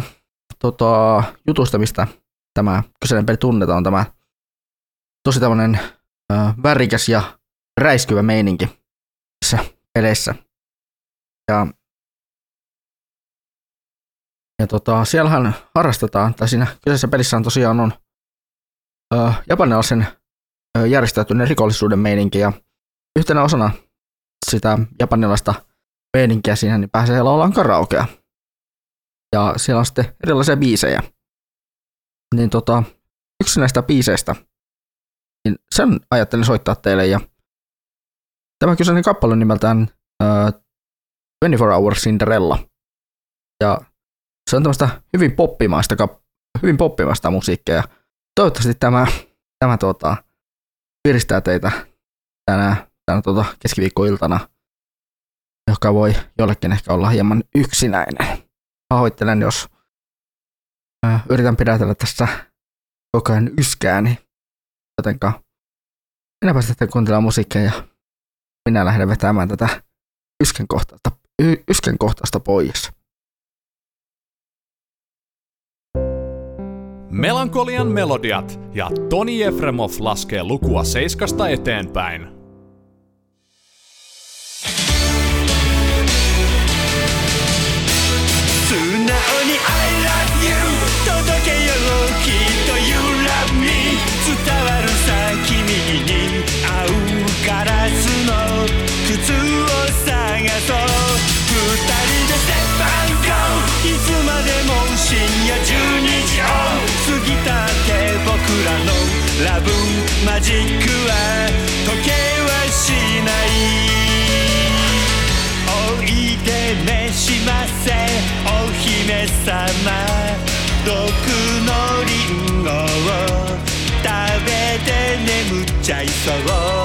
tota, jutuista, mistä tämä kyseinen peli tunnetaan, on tämä tosi tämmöinen värikäs ja räiskyvä meininki tässä peleissä. Ja, ja tota, siellähän harrastetaan, tai siinä kyseisessä pelissä on tosiaan on ö, japanilaisen ö, järjestäytyneen rikollisuuden meininki, ja yhtenä osana sitä japanilaista meininkiä siinä, niin pääsee laulaan karaokea. Ja siellä on sitten erilaisia biisejä. Niin tota, yksi näistä biiseistä, niin sen ajattelin soittaa teille. Ja tämä kyseinen kappale nimeltään uh, 24 Hour Cinderella. Ja se on tämmöistä hyvin poppimaista, hyvin poppimaista musiikkia. Toivottavasti tämä, tämä tota, piristää teitä tänä, tänä tota, keskiviikkoiltana, joka voi jollekin ehkä olla hieman yksinäinen pahoittelen, jos ää, yritän pidätellä tässä koko ajan yskääni. Jotenka minäpä sitten kuuntelemaan musiikkia ja minä lähden vetämään tätä ysken kohtaista, ysken kohtaista pois. Melankolian melodiat ja Toni Efremov laskee lukua seiskasta eteenpäin. 深夜12時を過ぎたって僕らのラブマジックは時計はしない。おいで召しませお姫様。毒のリンゴを食べて眠っちゃいそう。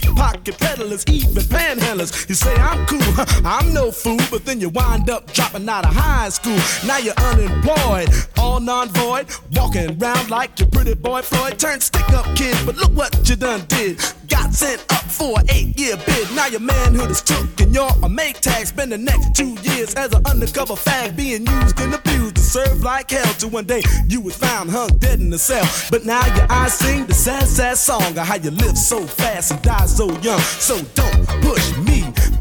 pickpocket peddlers, even panhandlers. You say I'm cool, I'm no fool, but then you wind up dropping out of high school. Now you're unemployed, all non-void, walking around like your pretty boy Floyd. Turned stick-up kid, but look what you done did. Got sent up for an eight-year bid. Now your manhood is took and you're a make tag. Spend the next two years as an undercover fag, being used and abused to serve like hell. Till one day you was found hung dead in the cell. But now your eyes sing the sad, sad song of how you live so fast and die so young. So don't push me,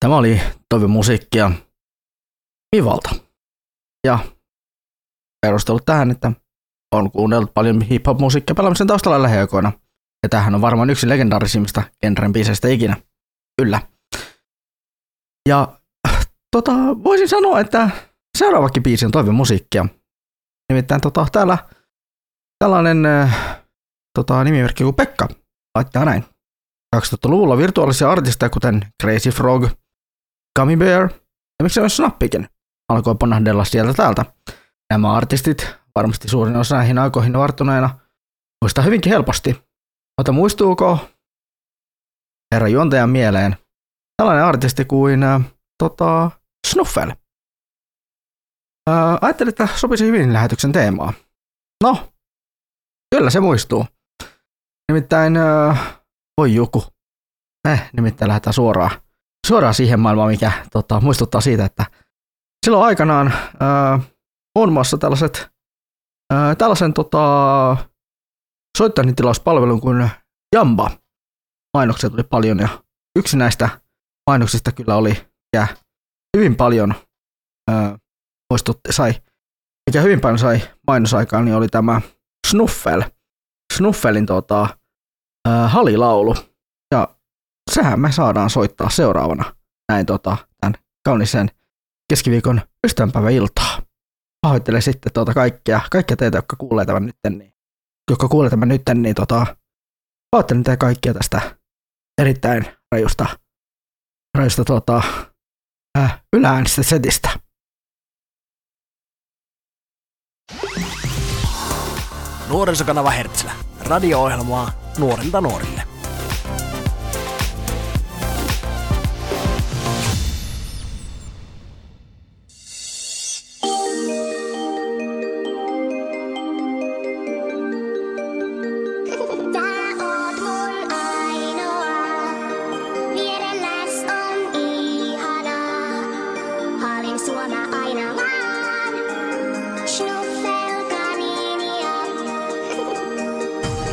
Tämä oli toivemusiikkia Mivalta. Ja perustelut tähän, että on kuunnellut paljon hip-hop-musiikkia pelaamisen taustalla lähiaikoina. Ja tämähän on varmaan yksi legendaarisimmista genren biiseistä ikinä. Kyllä. Ja tota, voisin sanoa, että seuraavakin biisi on toivemusiikkia. Nimittäin tota, täällä tällainen äh, tota, nimimerkki kuin Pekka laittaa näin. 2000-luvulla virtuaalisia artisteja kuten Crazy Frog, Gummy Bear ja miksi myös Snappikin alkoi ponnahdella sieltä täältä. Nämä artistit, varmasti suurin osa näihin aikoihin varttuneena, muistaa hyvinkin helposti. Mutta muistuuko herra juontajan mieleen tällainen artisti kuin äh, tota, Snuffel? Äh, ajattelin, että sopisi hyvin lähetyksen teemaa. No, kyllä se muistuu. Nimittäin, äh, voi joku. Me nimittäin lähdetään suoraan, suoraan siihen maailmaan, mikä tota, muistuttaa siitä, että silloin aikanaan äh, muun muassa tällaiset, äh, tällaisen tota, soittajan tilauspalvelun kuin Jamba. Mainoksia tuli paljon ja yksi näistä mainoksista kyllä oli, ja hyvin paljon äh, muistutti, sai, mikä hyvin paljon sai mainosaikaan, niin oli tämä Snuffel. Snuffelin tota, äh, halilaulu. Sehän me saadaan soittaa seuraavana näin tota, tämän kaunisen keskiviikon ystävänpäiväiltaa. Pahoittelen sitten tuota kaikkia, kaikkia teitä, jotka kuulee tämän nytten, niin, jotka kuulee tämän nytten, niin tota, pahoittelen teitä kaikkia tästä erittäin rajusta, rajusta tota, äh, ylääänestä setistä. Nuorisokanava Hertzlä. Radio-ohjelmaa nuorilta nuorille.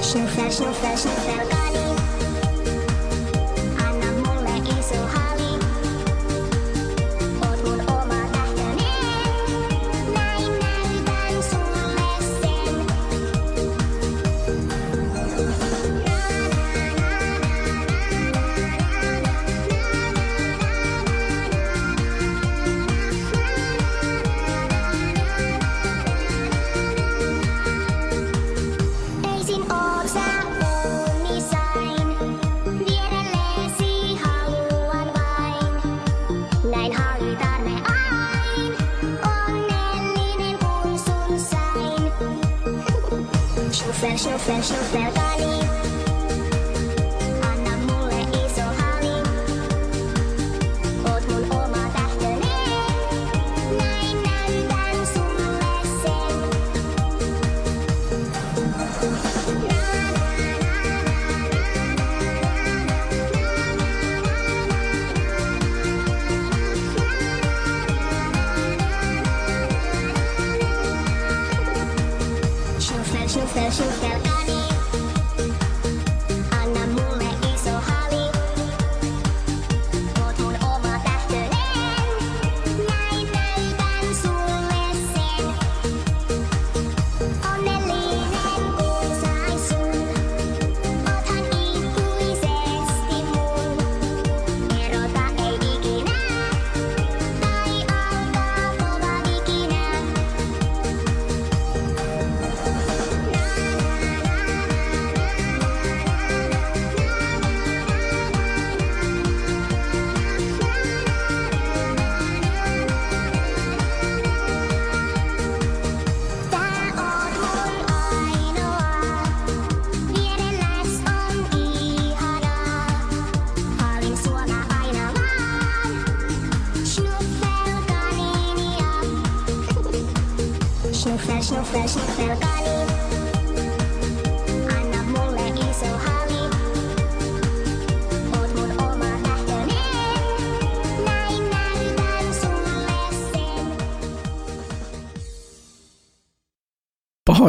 Snowflake, flash, snowflake,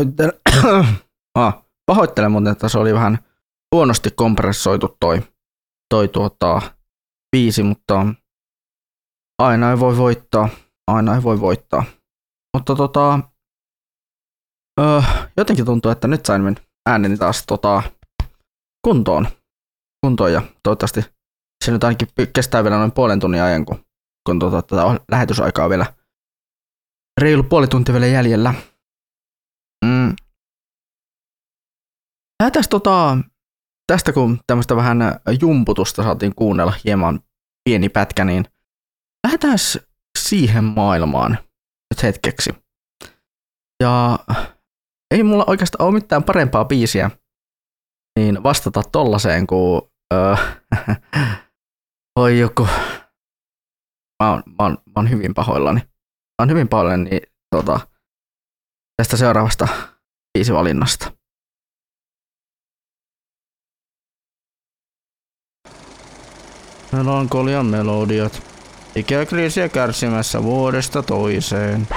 Pahoittelen, ah, pahoittelen muuten, että se oli vähän huonosti kompressoitu toi, toi tuota, biisi, mutta aina ei voi voittaa. Aina ei voi voittaa. Mutta tota, ö, jotenkin tuntuu, että nyt sain minun ääneni taas tota, kuntoon. kuntoon. ja toivottavasti se nyt ainakin kestää vielä noin puolen tunnin ajan, kun, kun tota, tätä lähetysaikaa vielä reilu puoli tuntia vielä jäljellä. Äh, tota, tästä kun tämmöistä vähän jumputusta saatiin kuunnella hieman pieni pätkä, niin lähdetään siihen maailmaan nyt hetkeksi. Ja ei mulla oikeastaan ole mitään parempaa biisiä, niin vastata tollaseen kuin... äh, oi joku... Mä oon, mä, oon, mä oon hyvin pahoillani. Mä oon hyvin pahoillani niin, tota, tästä seuraavasta biisivalinnasta. melankolian melodiat. Ikäkriisiä kärsimässä vuodesta toiseen.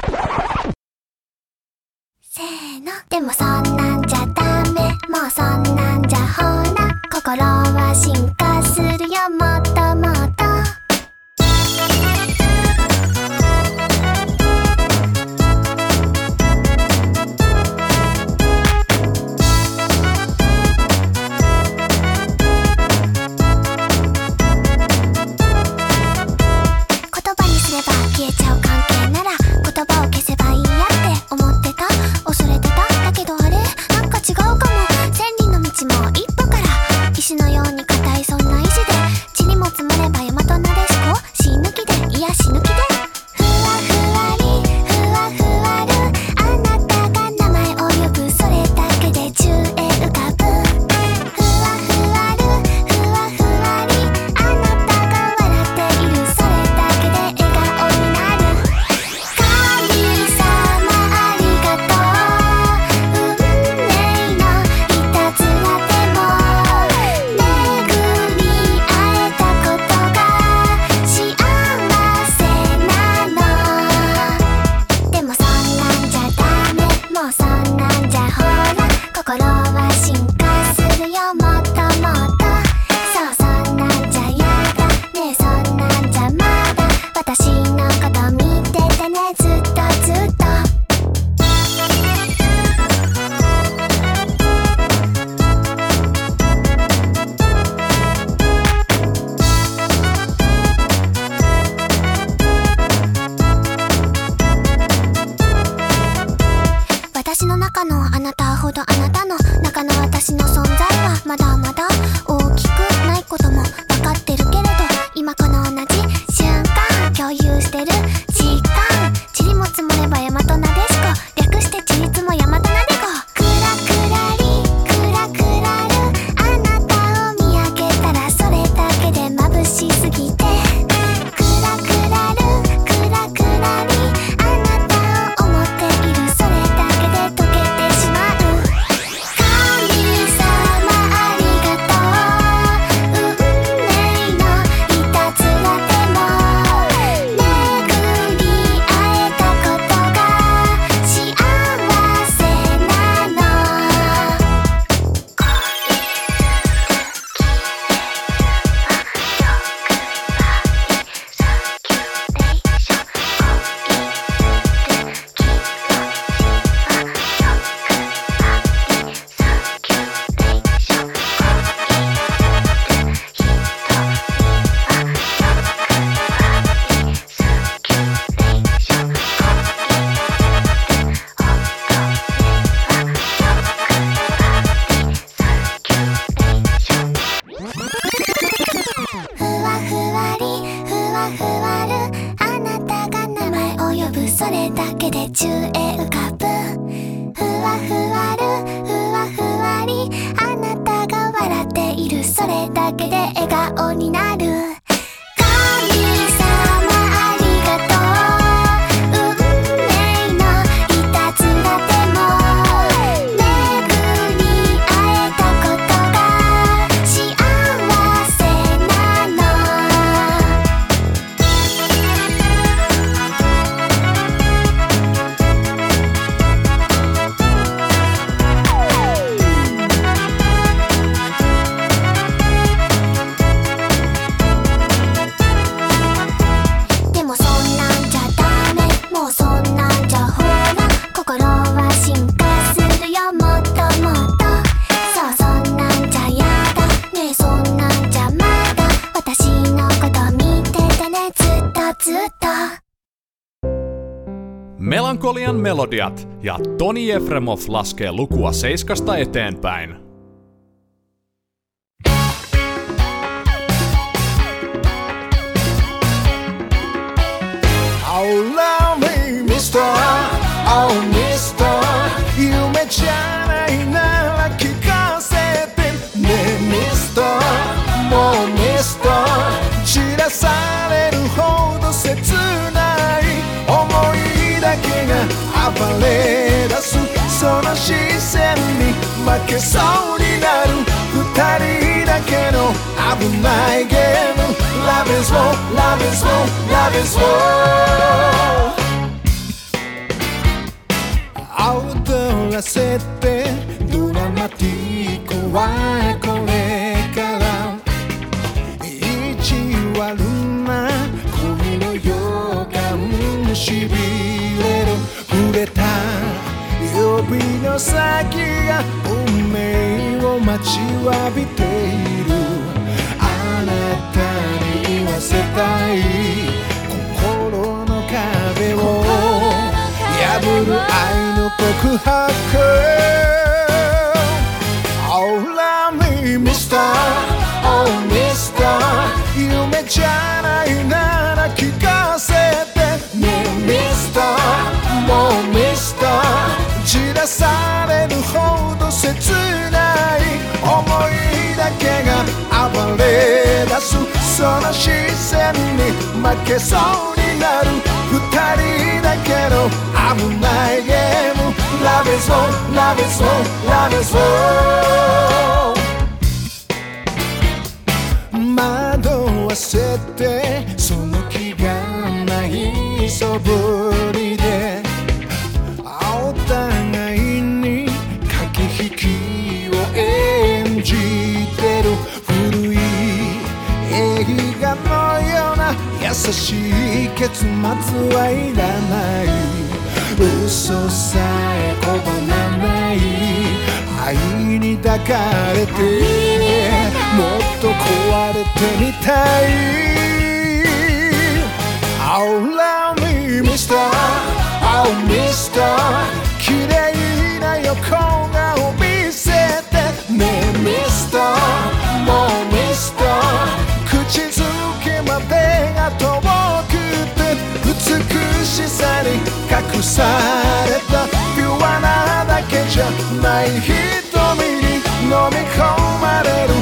Melodiat ja Toni Efremov laskee lukua seiskasta eteenpäin. Love is war, love is war, love is war. 踊らせてドラマティックはこれから意地悪な恋の予感しびれる触れた指の先が運命を待ちわびているせたい心の壁を破る愛の告白 Oh love me Mr. Oh Mr. 夢じゃないなら聞かせてね Mr. もう Mr. 散らされるほど切ない思いだけが暴れ出すその視線に負けそうになる二人だけの危ないゲーム。Love is all, love is all, love is all 惑わせてその気がないそぶり。画のような優しい結末はいらない。嘘さえ拒まない。愛に抱かれてもっと壊れてみたい。Oh love me Mr. Oh Mr. 綺麗な横。けまでが遠くて美しさに隠された。ピュアなだけじゃない瞳に飲み込まれる。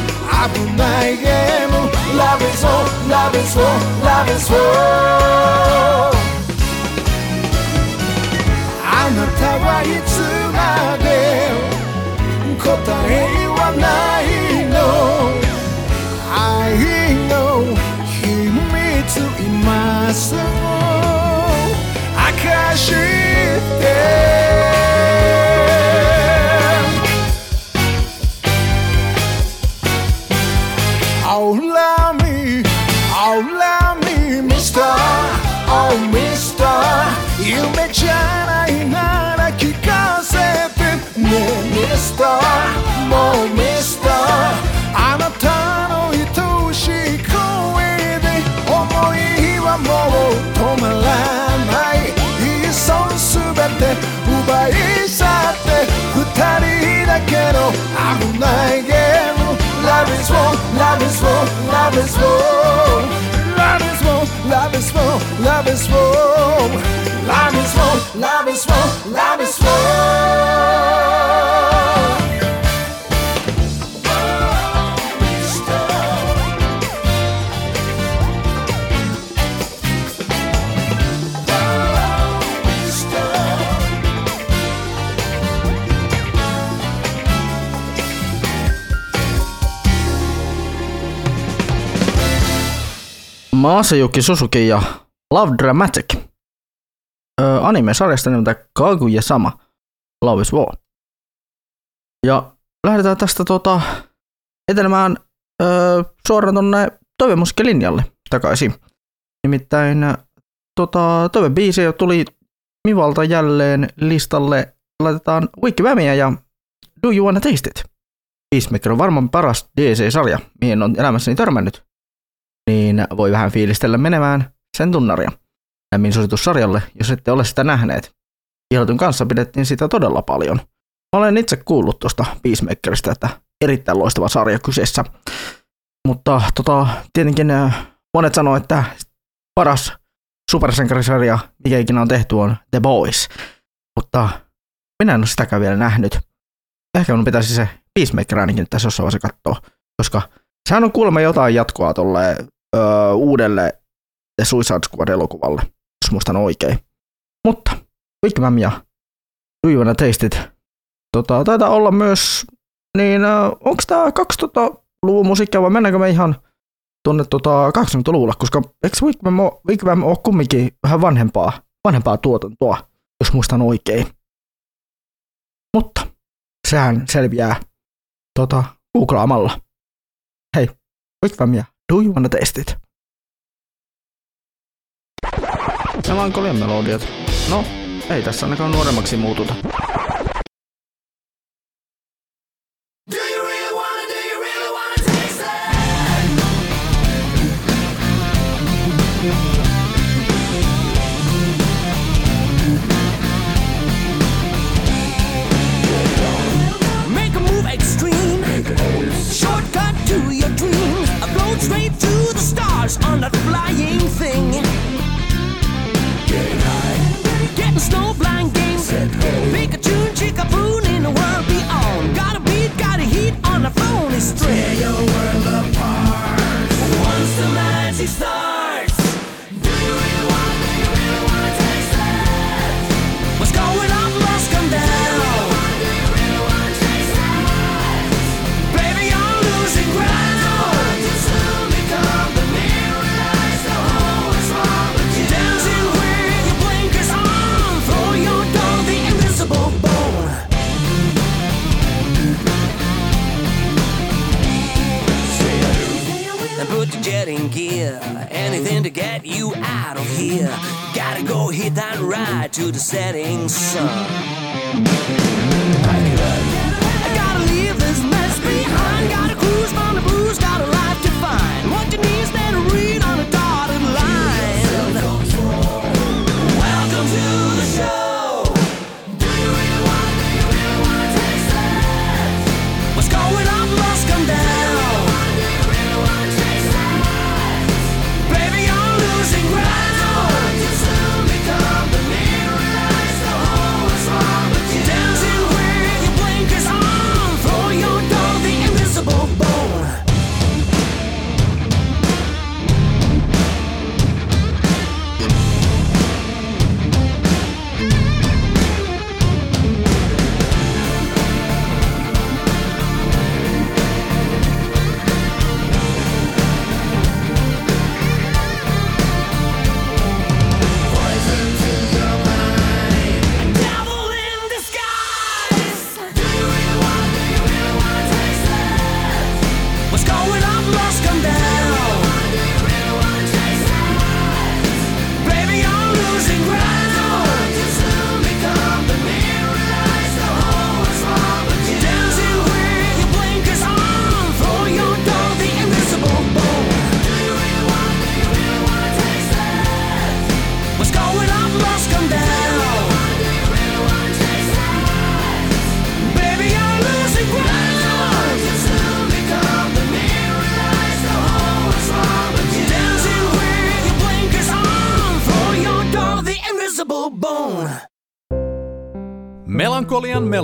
危ないゲーム。Love is all, love is all, love is all. 奪い去って二人だけの危ないゲーム Love is war, love is war, love is war Love is war, love is war, love is war Love is war, love is war, love is war Masayuki Suzuki ja Love Dramatic. Ö, anime-sarjasta nimeltä Kaguya Sama. Love is War. Ja lähdetään tästä tota, etenemään ö, suoraan tonne toivemusikkilinjalle takaisin. Nimittäin tota, toivebiisi tuli Mivalta jälleen listalle. Laitetaan Wikibamia ja Do You Wanna Taste It? Peacemaker on varmaan paras DC-sarja, mihin on elämässäni törmännyt niin voi vähän fiilistellä menemään sen tunnaria. Lämmin suositus sarjalle, jos ette ole sitä nähneet. Ihaltun kanssa pidettiin sitä todella paljon. Mä olen itse kuullut tuosta Peacemakerista, että erittäin loistava sarja kyseessä. Mutta tota, tietenkin äh, monet sanoo, että paras supersankarisarja, mikä ikinä on tehty, on The Boys. Mutta minä en ole sitäkään vielä nähnyt. Ehkä minun pitäisi se Peacemaker ainakin tässä jossain vaiheessa katsoa, koska sehän on kuulemma jotain jatkoa tuolle öö, uudelle The Suicide Squad-elokuvalle, jos muistan oikein. Mutta Big Mom ja Do You Wanna Taste It tota, taitaa olla myös, niin äh, onko tämä 2000-luvun musiikkia vai mennäänkö me ihan tuonne tota 80-luvulle, koska eikö Wigwam ole, Wigwam ole kumminkin vähän vanhempaa, vanhempaa tuotantoa, jos muistan oikein. Mutta sehän selviää tota, googlaamalla. Hei, Wigwam ja Do You Wanna Taste It? Melankolian melodiat. No, ei tässä ainakaan nuoremmaksi muututa. Stars on that flying thing. Getting high. Getting snow blind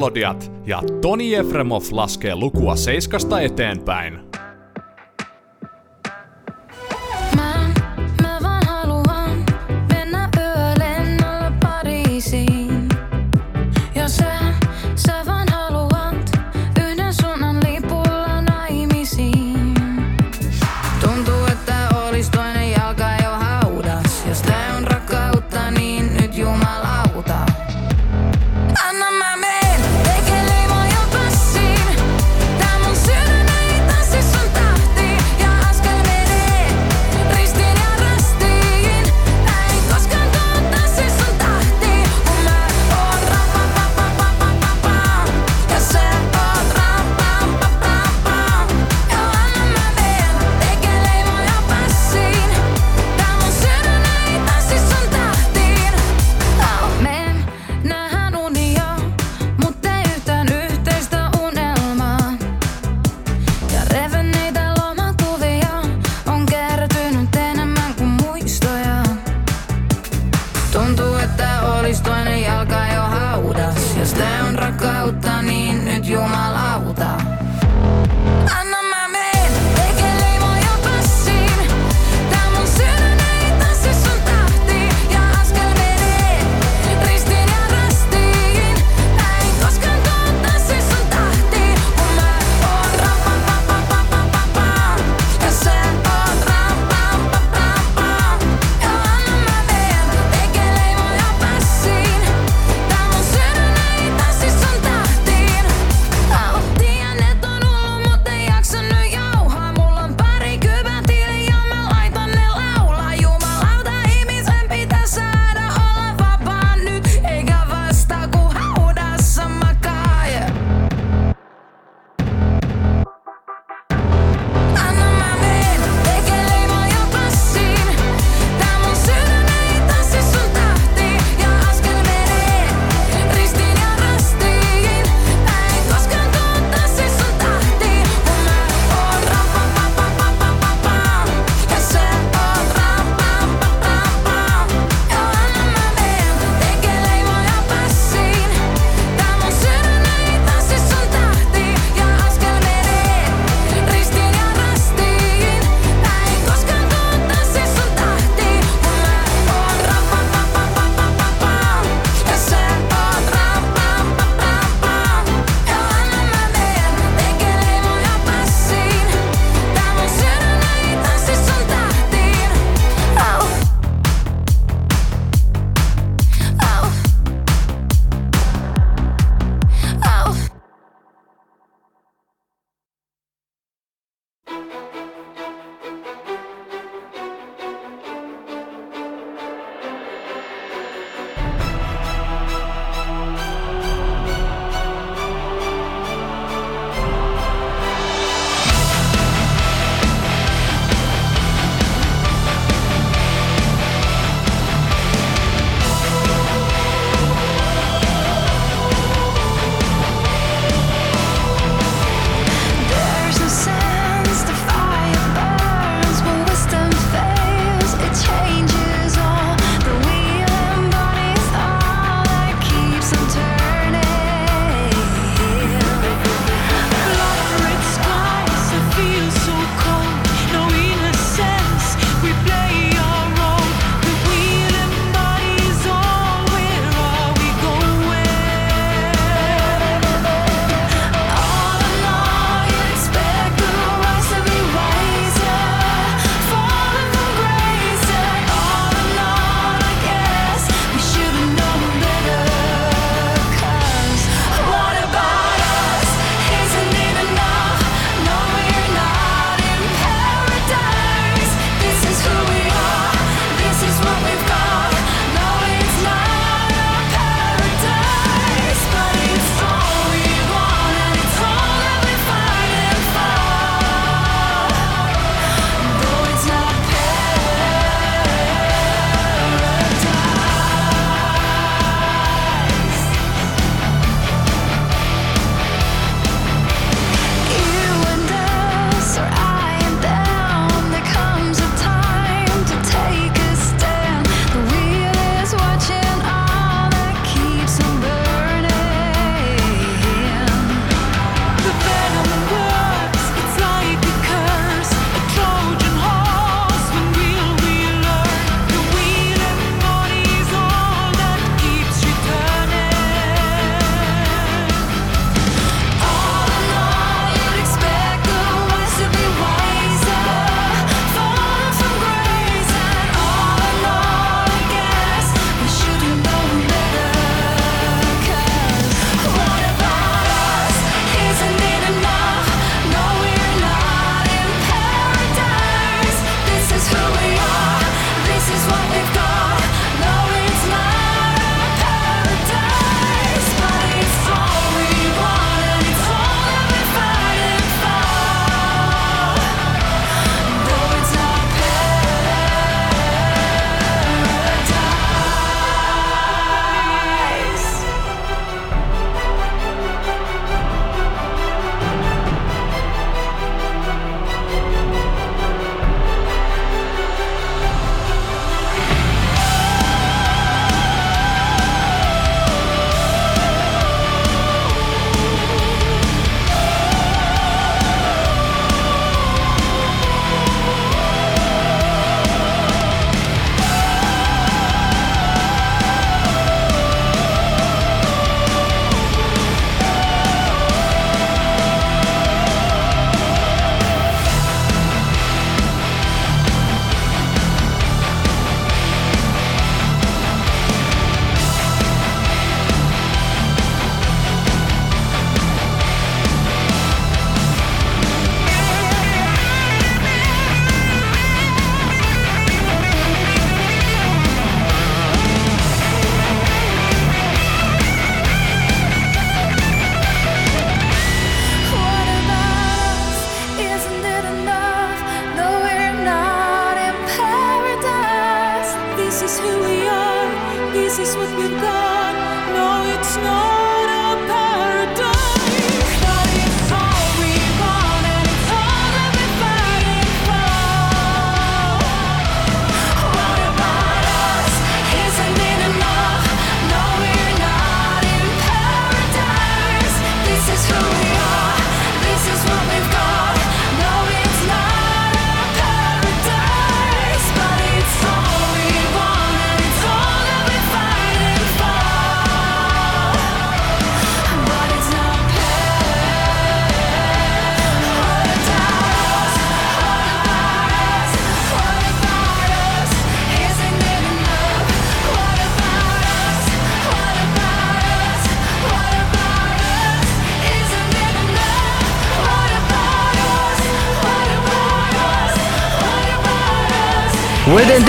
melodiat ja Toni Efremov laskee lukua seiskasta eteenpäin.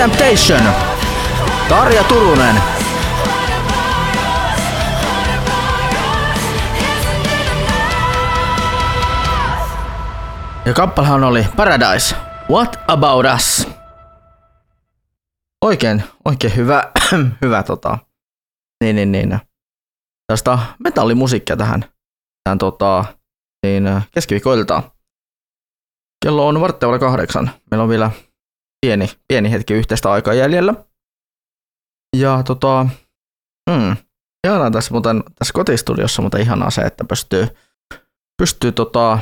Temptation. Tarja Turunen. Ja kappalehan oli Paradise. What about us? Oikein, oikein hyvä, hyvä tota. Niin, niin, niin. Tästä metallimusiikkia tähän, tähän tota, niin keskiviikkoiltaan. Kello on vartteella kahdeksan. Meillä on vielä pieni, pieni hetki yhteistä aikaa jäljellä. Ja tota, hmm, ihanaa tässä, muuten, tässä kotistudiossa, mutta ihanaa se, että pystyy, pystyy tota,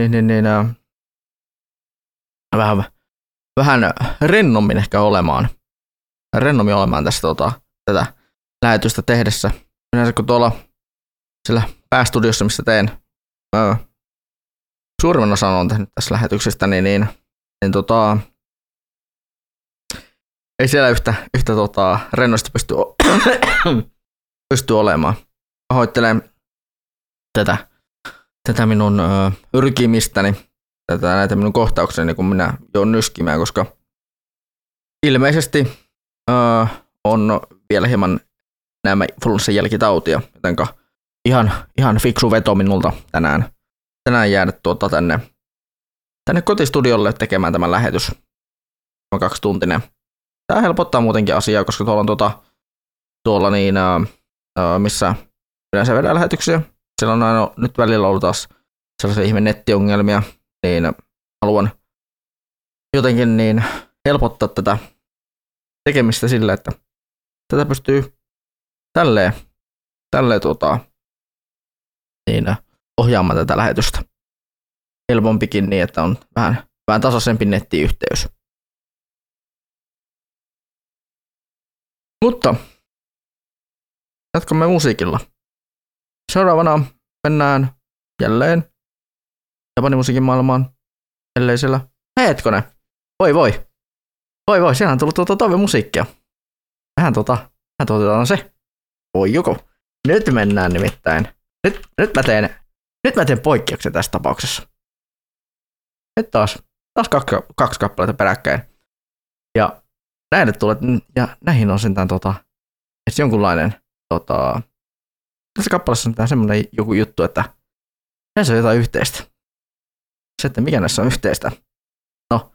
niin, niin, niin, ää, vähän, vähän rennommin ehkä olemaan, rennommin olemaan tässä tota, tätä lähetystä tehdessä. Yleensä kun tuolla sillä päästudiossa, missä teen, ää, suurimman osan on tehnyt tässä lähetyksestä, niin, niin, niin tota, ei siellä yhtä, yhtä tota, rennosti pysty, o- pysty olemaan. Pahoittelen tätä, tätä minun ö, yrkimistäni, tätä näitä minun kohtaukseni, kun minä joudun nyskimään, koska ilmeisesti ö, on vielä hieman nämä flunssan jälkitautia, jotenka ihan, ihan fiksu veto minulta tänään, tänään jäädä tuota tänne, tänne kotistudiolle tekemään tämän lähetys. Tämä kaksituntinen Tämä helpottaa muutenkin asiaa, koska tuolla on tuota, tuolla niin, ää, missä yleensä vedään lähetyksiä. Siellä on aina nyt välillä ollut taas sellaisia ihme nettiongelmia, niin haluan jotenkin niin helpottaa tätä tekemistä sillä, että tätä pystyy tälleen, tälleen tuota, niin, ohjaamaan tätä lähetystä. Helpompikin niin, että on vähän, vähän tasaisempi nettiyhteys. Mutta jatkamme musiikilla. Seuraavana mennään jälleen japanimusiikin maailmaan. Ellei siellä. Hetkonen. Voi voi. Voi voi, siellä on tullut tuota toivemusiikkia. Vähän tota, vähän tuotetaan se. Voi joko. Nyt mennään nimittäin. Nyt, nyt mä teen, nyt mä teen poikkeuksen tässä tapauksessa. Nyt taas, taas kaksi, kaksi kappaletta peräkkäin. Ja näille tulee, ja näihin on sentään tota, edes jonkunlainen, tota, tässä kappaleessa on semmoinen joku juttu, että näissä on jotain yhteistä. Se, että mikä näissä on yhteistä. No,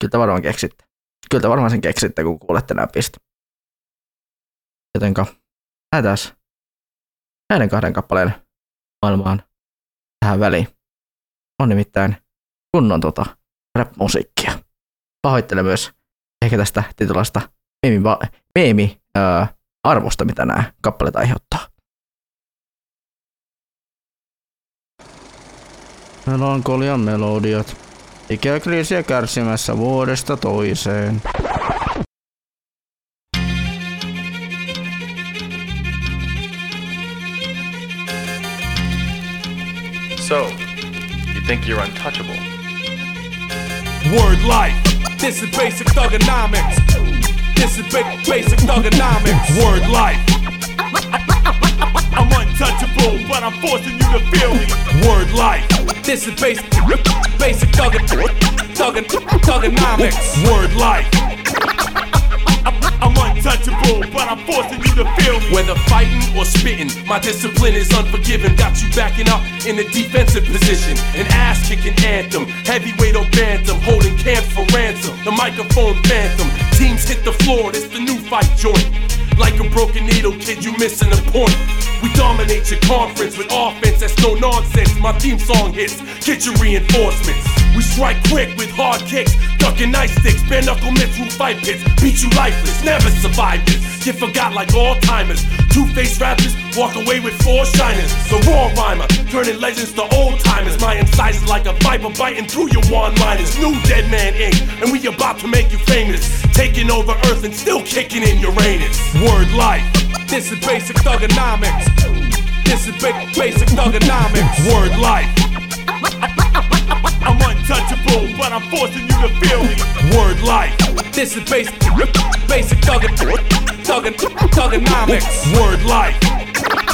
kyllä te varmaan keksitte. Kyllä te varmaan sen keksitte, kun kuulette nämä pistä. Jotenka lähdetään näiden kahden kappaleen maailmaan tähän väliin. On nimittäin kunnon tota, rap-musiikkia. Pahoittelen myös ehkä tästä tietynlaista meemi, meemi ää, arvosta, mitä nämä kappaleet aiheuttaa. Melankolian melodiat. Ikäkriisiä kärsimässä vuodesta toiseen. So, you think you're untouchable? Word life. This is basic thugonomics. This is ba- basic thugonomics. Word life. I'm untouchable, but I'm forcing you to feel me. Word life. This is basic, basic thuggin, thuggin, thugonomics. Word life. I'm untouchable, but I'm forcing you to feel me. Whether fighting or spitting, my discipline is unforgiving. Got you backing up in a defensive position. An ass kicking anthem, heavyweight or bantam, holding camps for ransom. The microphone phantom, teams hit the floor, it's the new fight joint. Like a broken needle, kid, you missing the point. We dominate your conference with offense that's no nonsense. My theme song hits, get your reinforcements. We strike quick with hard kicks, ducking nice sticks, bare knuckle men through fight pits. Beat you lifeless, never survive this. Get forgot like all timers. Two faced rappers walk away with four shiners. The raw rhymer, turning legends to old timers. My incisors like a viper biting through your one liners. New Dead Man Inc., and we about to make you famous. Taking over Earth and still kicking in Uranus. Word life. This is basic thugonomics. This is ba- basic thugonomics. Word life. I'm untouchable, but I'm forcing you to feel me. Word life. This is basic, basic thuggin, thuggin, thugonomics. Word life.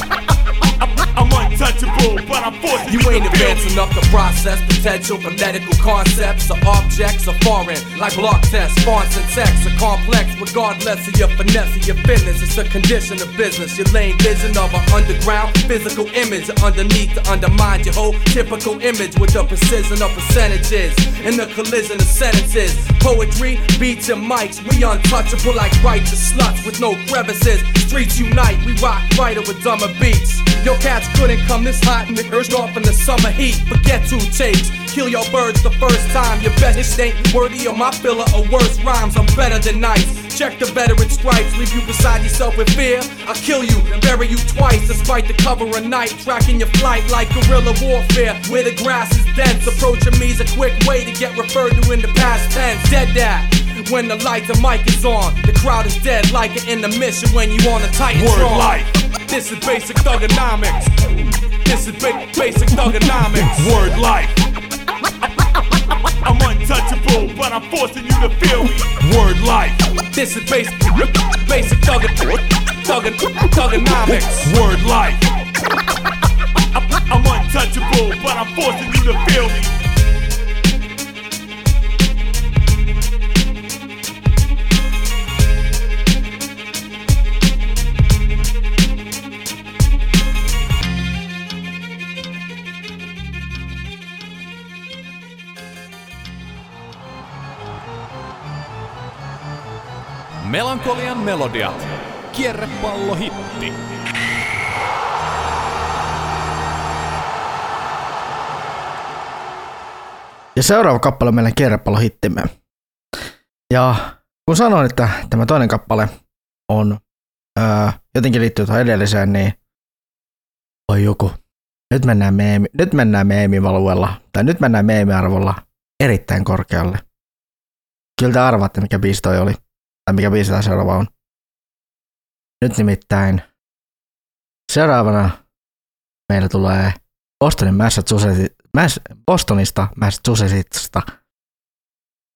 I'm untouchable. but I'm forcing You you, ain't advanced enough to process potential phonetical concepts or objects are foreign, like block tests, fonts and text are complex, regardless of your finesse or your fitness. It's a condition of business. Your lame vision of an underground physical image underneath to undermine your whole typical image with the precision of percentages and the collision of sentences. Poetry, beats and mics, we untouchable like righteous sluts with no crevices. Streets unite, we rock brighter with dumber beats. Your cats couldn't come this hot and urged off in the summer heat. Forget two takes, kill your birds the first time. Your best ain't worthy of my filler or worse rhymes. I'm better than nice. Check the veteran stripes, leave you beside yourself with fear. I'll kill you and bury you twice, despite the cover of night. Tracking your flight like guerrilla warfare, where the grass is dense. Approaching me's a quick way to get referred to in the past tense. Dead that. When the light and mic is on, the crowd is dead like an intermission when you on a Titan Word throne. life. This is basic thugonomics. This is ba- basic thugonomics. Word life. I'm untouchable, but I'm forcing you to feel me. Word life. This is basic, basic thug, thug, thugonomics. Word life. I'm untouchable, but I'm forcing you to feel me. Melankolian melodiat. Kierrepallohitti. Ja seuraava kappale on meidän kierrepallohittimme. Ja kun sanoin, että tämä toinen kappale on ää, jotenkin liittyy tuohon edelliseen, niin oi joku. Nyt mennään, meemi, nyt mennään meemivalueella, tai nyt mennään meemiarvolla erittäin korkealle. Kyllä te arvaatte, mikä biisi toi oli, tai mikä biisi seuraava on. Nyt nimittäin seuraavana meillä tulee Bostonin Massachusetts, Mass, Bostonista Massachusettsista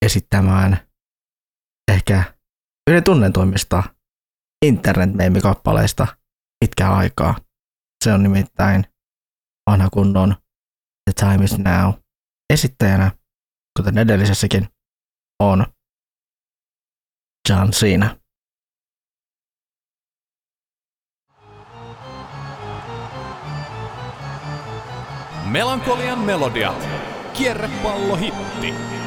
esittämään ehkä yhden tunnetuimmista internet-meemikappaleista pitkään aikaa. Se on nimittäin vanha kunnon The Time is Now. Esittäjänä, kuten edellisessäkin, on John Cena. Melankolian melodiat. Kierrepallohitti. Your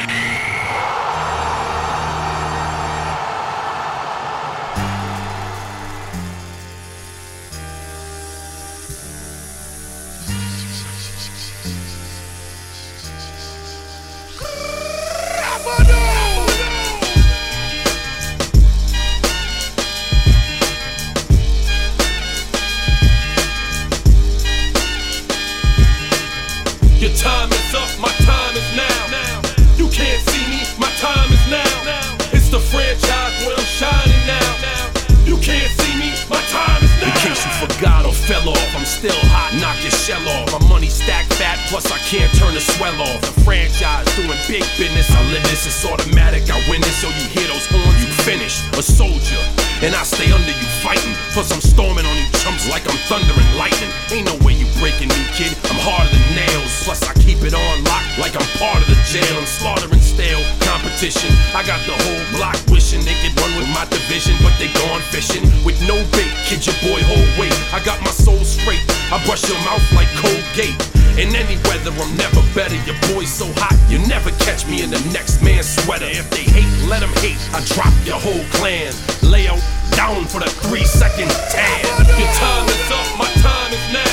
the franchise where I'm shining now. You can't see me, my time is now. In case you forgot or fell off, still hot, knock your shell off. My money stacked fat, plus I can't turn the swell off. The franchise doing big business, I live this, it's automatic. I win this, so you hear those horns, you finish. A soldier, and I stay under you fighting. Plus I'm storming on you chumps like I'm thunder and lightning. Ain't no way you breaking me, kid. I'm harder than nails. Plus I keep it on lock like I'm part of the jail. I'm slaughtering stale competition. I got the whole block wishing they could run with my division, but they gone fishing with no bait. Kid your boy hold weight. I got my soul straight. I brush your mouth like Colgate. In any weather, I'm never better. Your boy's so hot, you never catch me in the next man's sweater. If they hate, let them hate. I drop your whole clan. Lay out down for the three second tan. Your time is up, my time is now.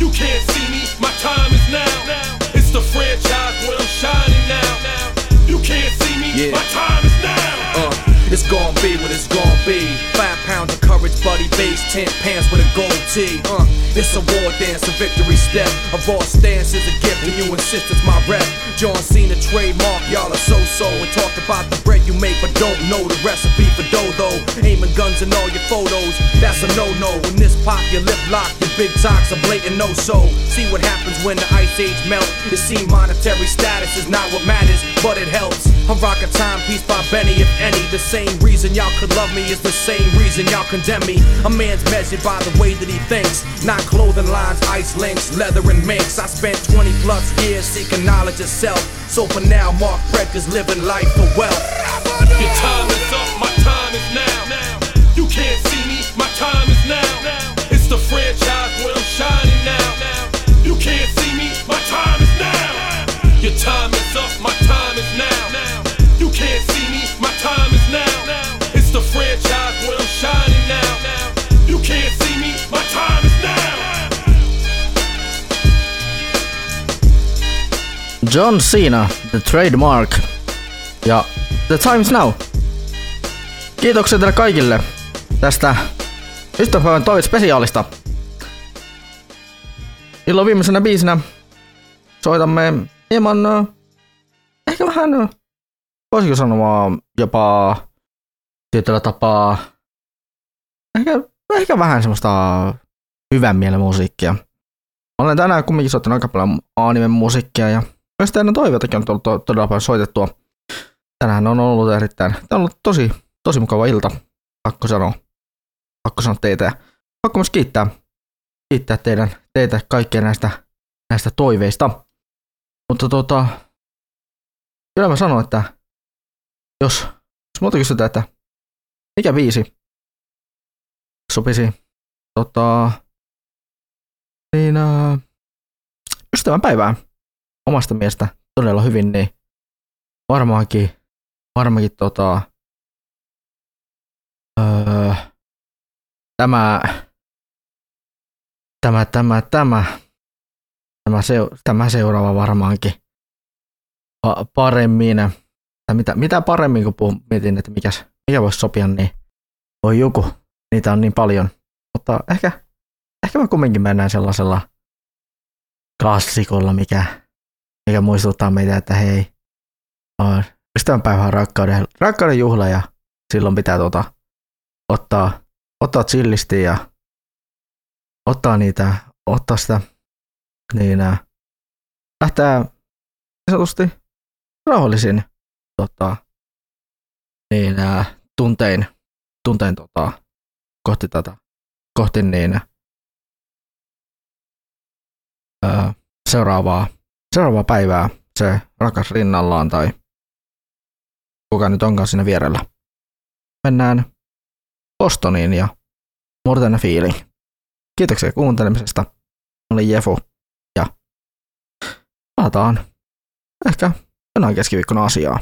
You can't see me, my time is now. It's the franchise where I'm shining now. You can't see me, Yeah. my time is now. Uh, it's gonna be what it's gonna be. Five pounds of courage, buddy base, ten pants with a gold tee. Uh, it's a war dance, a victory step. A raw stance is a gift, and you insist it's my rep. John Cena trademark, y'all are so so. And talk about the bread you make, but don't know the recipe for dough though. Aiming guns in all your photos, that's a no no. When this pop, your lip lock, your big talks a blatant no so. See what happens when the ice age melt. You see, monetary status is not what matters, but it helps. I'm rocking timepiece by Benny, if any. The same reason y'all could love me is the same reason and y'all condemn me. A man's measured by the way that he thinks, not clothing lines, ice links, leather and minks. I spent 20 plus years seeking knowledge of self. So for now, Mark Brecker's living life for wealth. Your time is up, my time is now. You can't see me, my time is now. It's the franchise where I'm shining now. You can't see me, my time is now. Your time is up, my John Cena, The Trademark ja The Times Now. Kiitoksia teille kaikille tästä ystäväpäivän toivit spesiaalista. Illan viimeisenä biisinä soitamme hieman, ehkä vähän, voisiko sanoa jopa tietyllä tapaa, ehkä, ehkä vähän semmoista hyvän mielen musiikkia. Olen tänään kumminkin soittanut aika paljon animen musiikkia ja myös teidän toiveitakin on tullut to- todella paljon soitettua. Tänään on ollut erittäin, tämä on ollut tosi, tosi mukava ilta, pakko sanoa. Pakko sanoa teitä ja pakko myös kiittää, kiittää teidän, teitä kaikkia näistä, näistä toiveista. Mutta tota, kyllä mä sanon, että jos, jos multa kysytään, että mikä biisi sopisi tota, niin äh, ystävän päivää omasta miestä todella hyvin, niin varmaankin, varmaankin tota, öö, tämä, tämä, tämä, tämä, tämä, seu, tämä seuraava varmaankin pa- paremmin, tai mitä, mitä paremmin kun puhun, mietin, että mikäs, mikä voisi sopia, niin voi joku, niitä on niin paljon, mutta ehkä, ehkä mä kumminkin mennään sellaisella klassikolla, mikä, mikä muistuttaa meitä, että hei, on ystävänpäivä rakkauden, rakkauden juhla ja silloin pitää tuota, ottaa, ottaa chillisti ja ottaa niitä, ottaa sitä, niin ää, lähtää niin sanotusti rauhallisin tota, niin, ää, tuntein, tuntein tota, kohti tätä, kohti niin ää, seuraavaa, seuraavaa päivää se rakas rinnallaan tai kuka nyt onkaan siinä vierellä. Mennään Bostoniin ja Morten Feeling. Kiitoksia kuuntelemisesta. Mä olin Jefu ja palataan ehkä jonain keskiviikkona asiaa.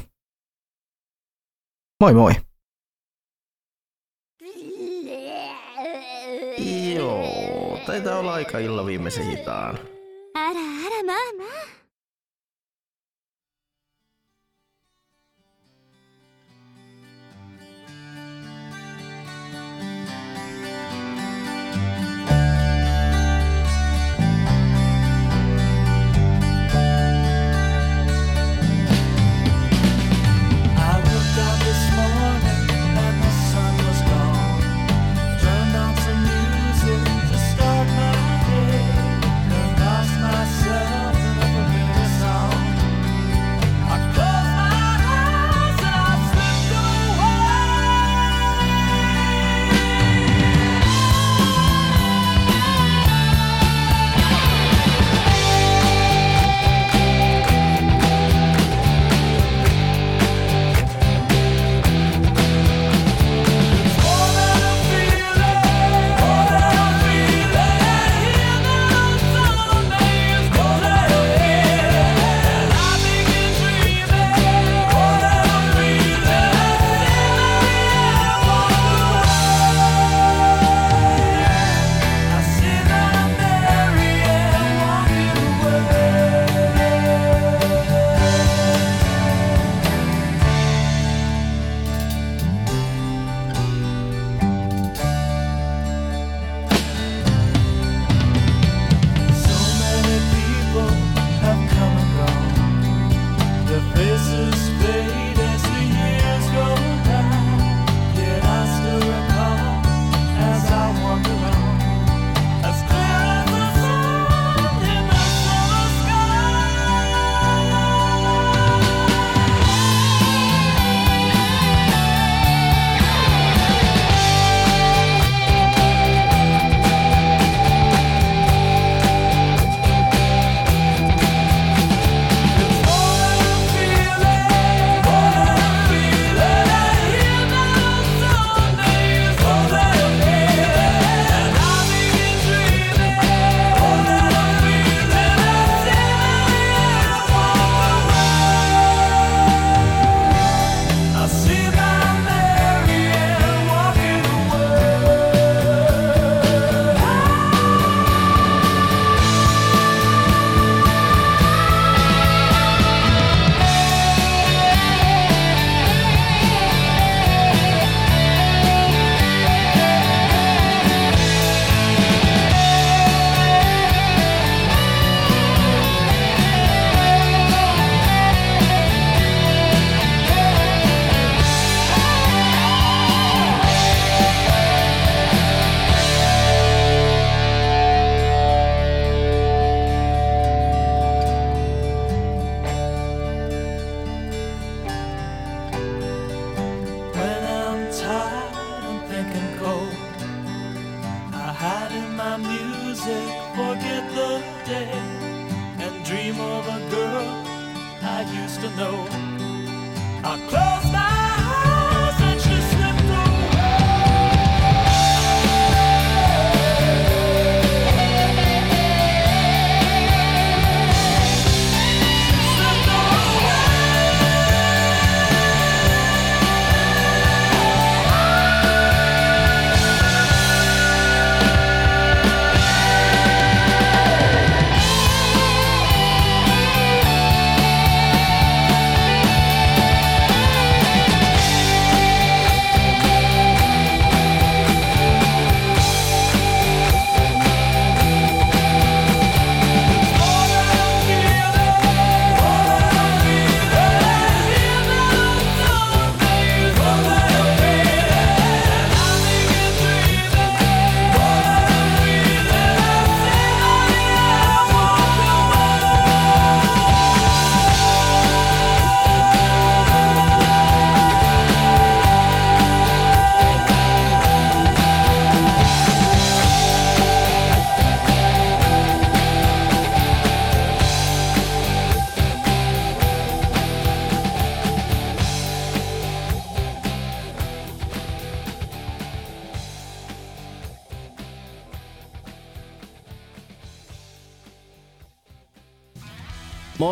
Moi moi! Joo, taitaa olla aika illa viimeisen hitaan. Ara, mä, mä.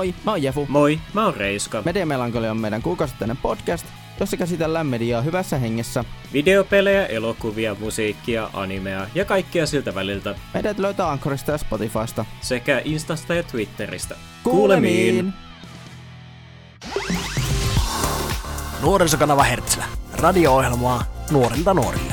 Moi, mä oon Jefu. Moi, mä oon Reiska. Media on meidän kuukausittainen podcast, jossa käsitellään mediaa hyvässä hengessä. Videopelejä, elokuvia, musiikkia, animea ja kaikkea siltä väliltä. Meidät löytää Ankorista ja Spotifysta. Sekä Instasta ja Twitteristä. Kuulemiin! Nuorisokanava Hertzlä. Radio-ohjelmaa nuorilta nuorille.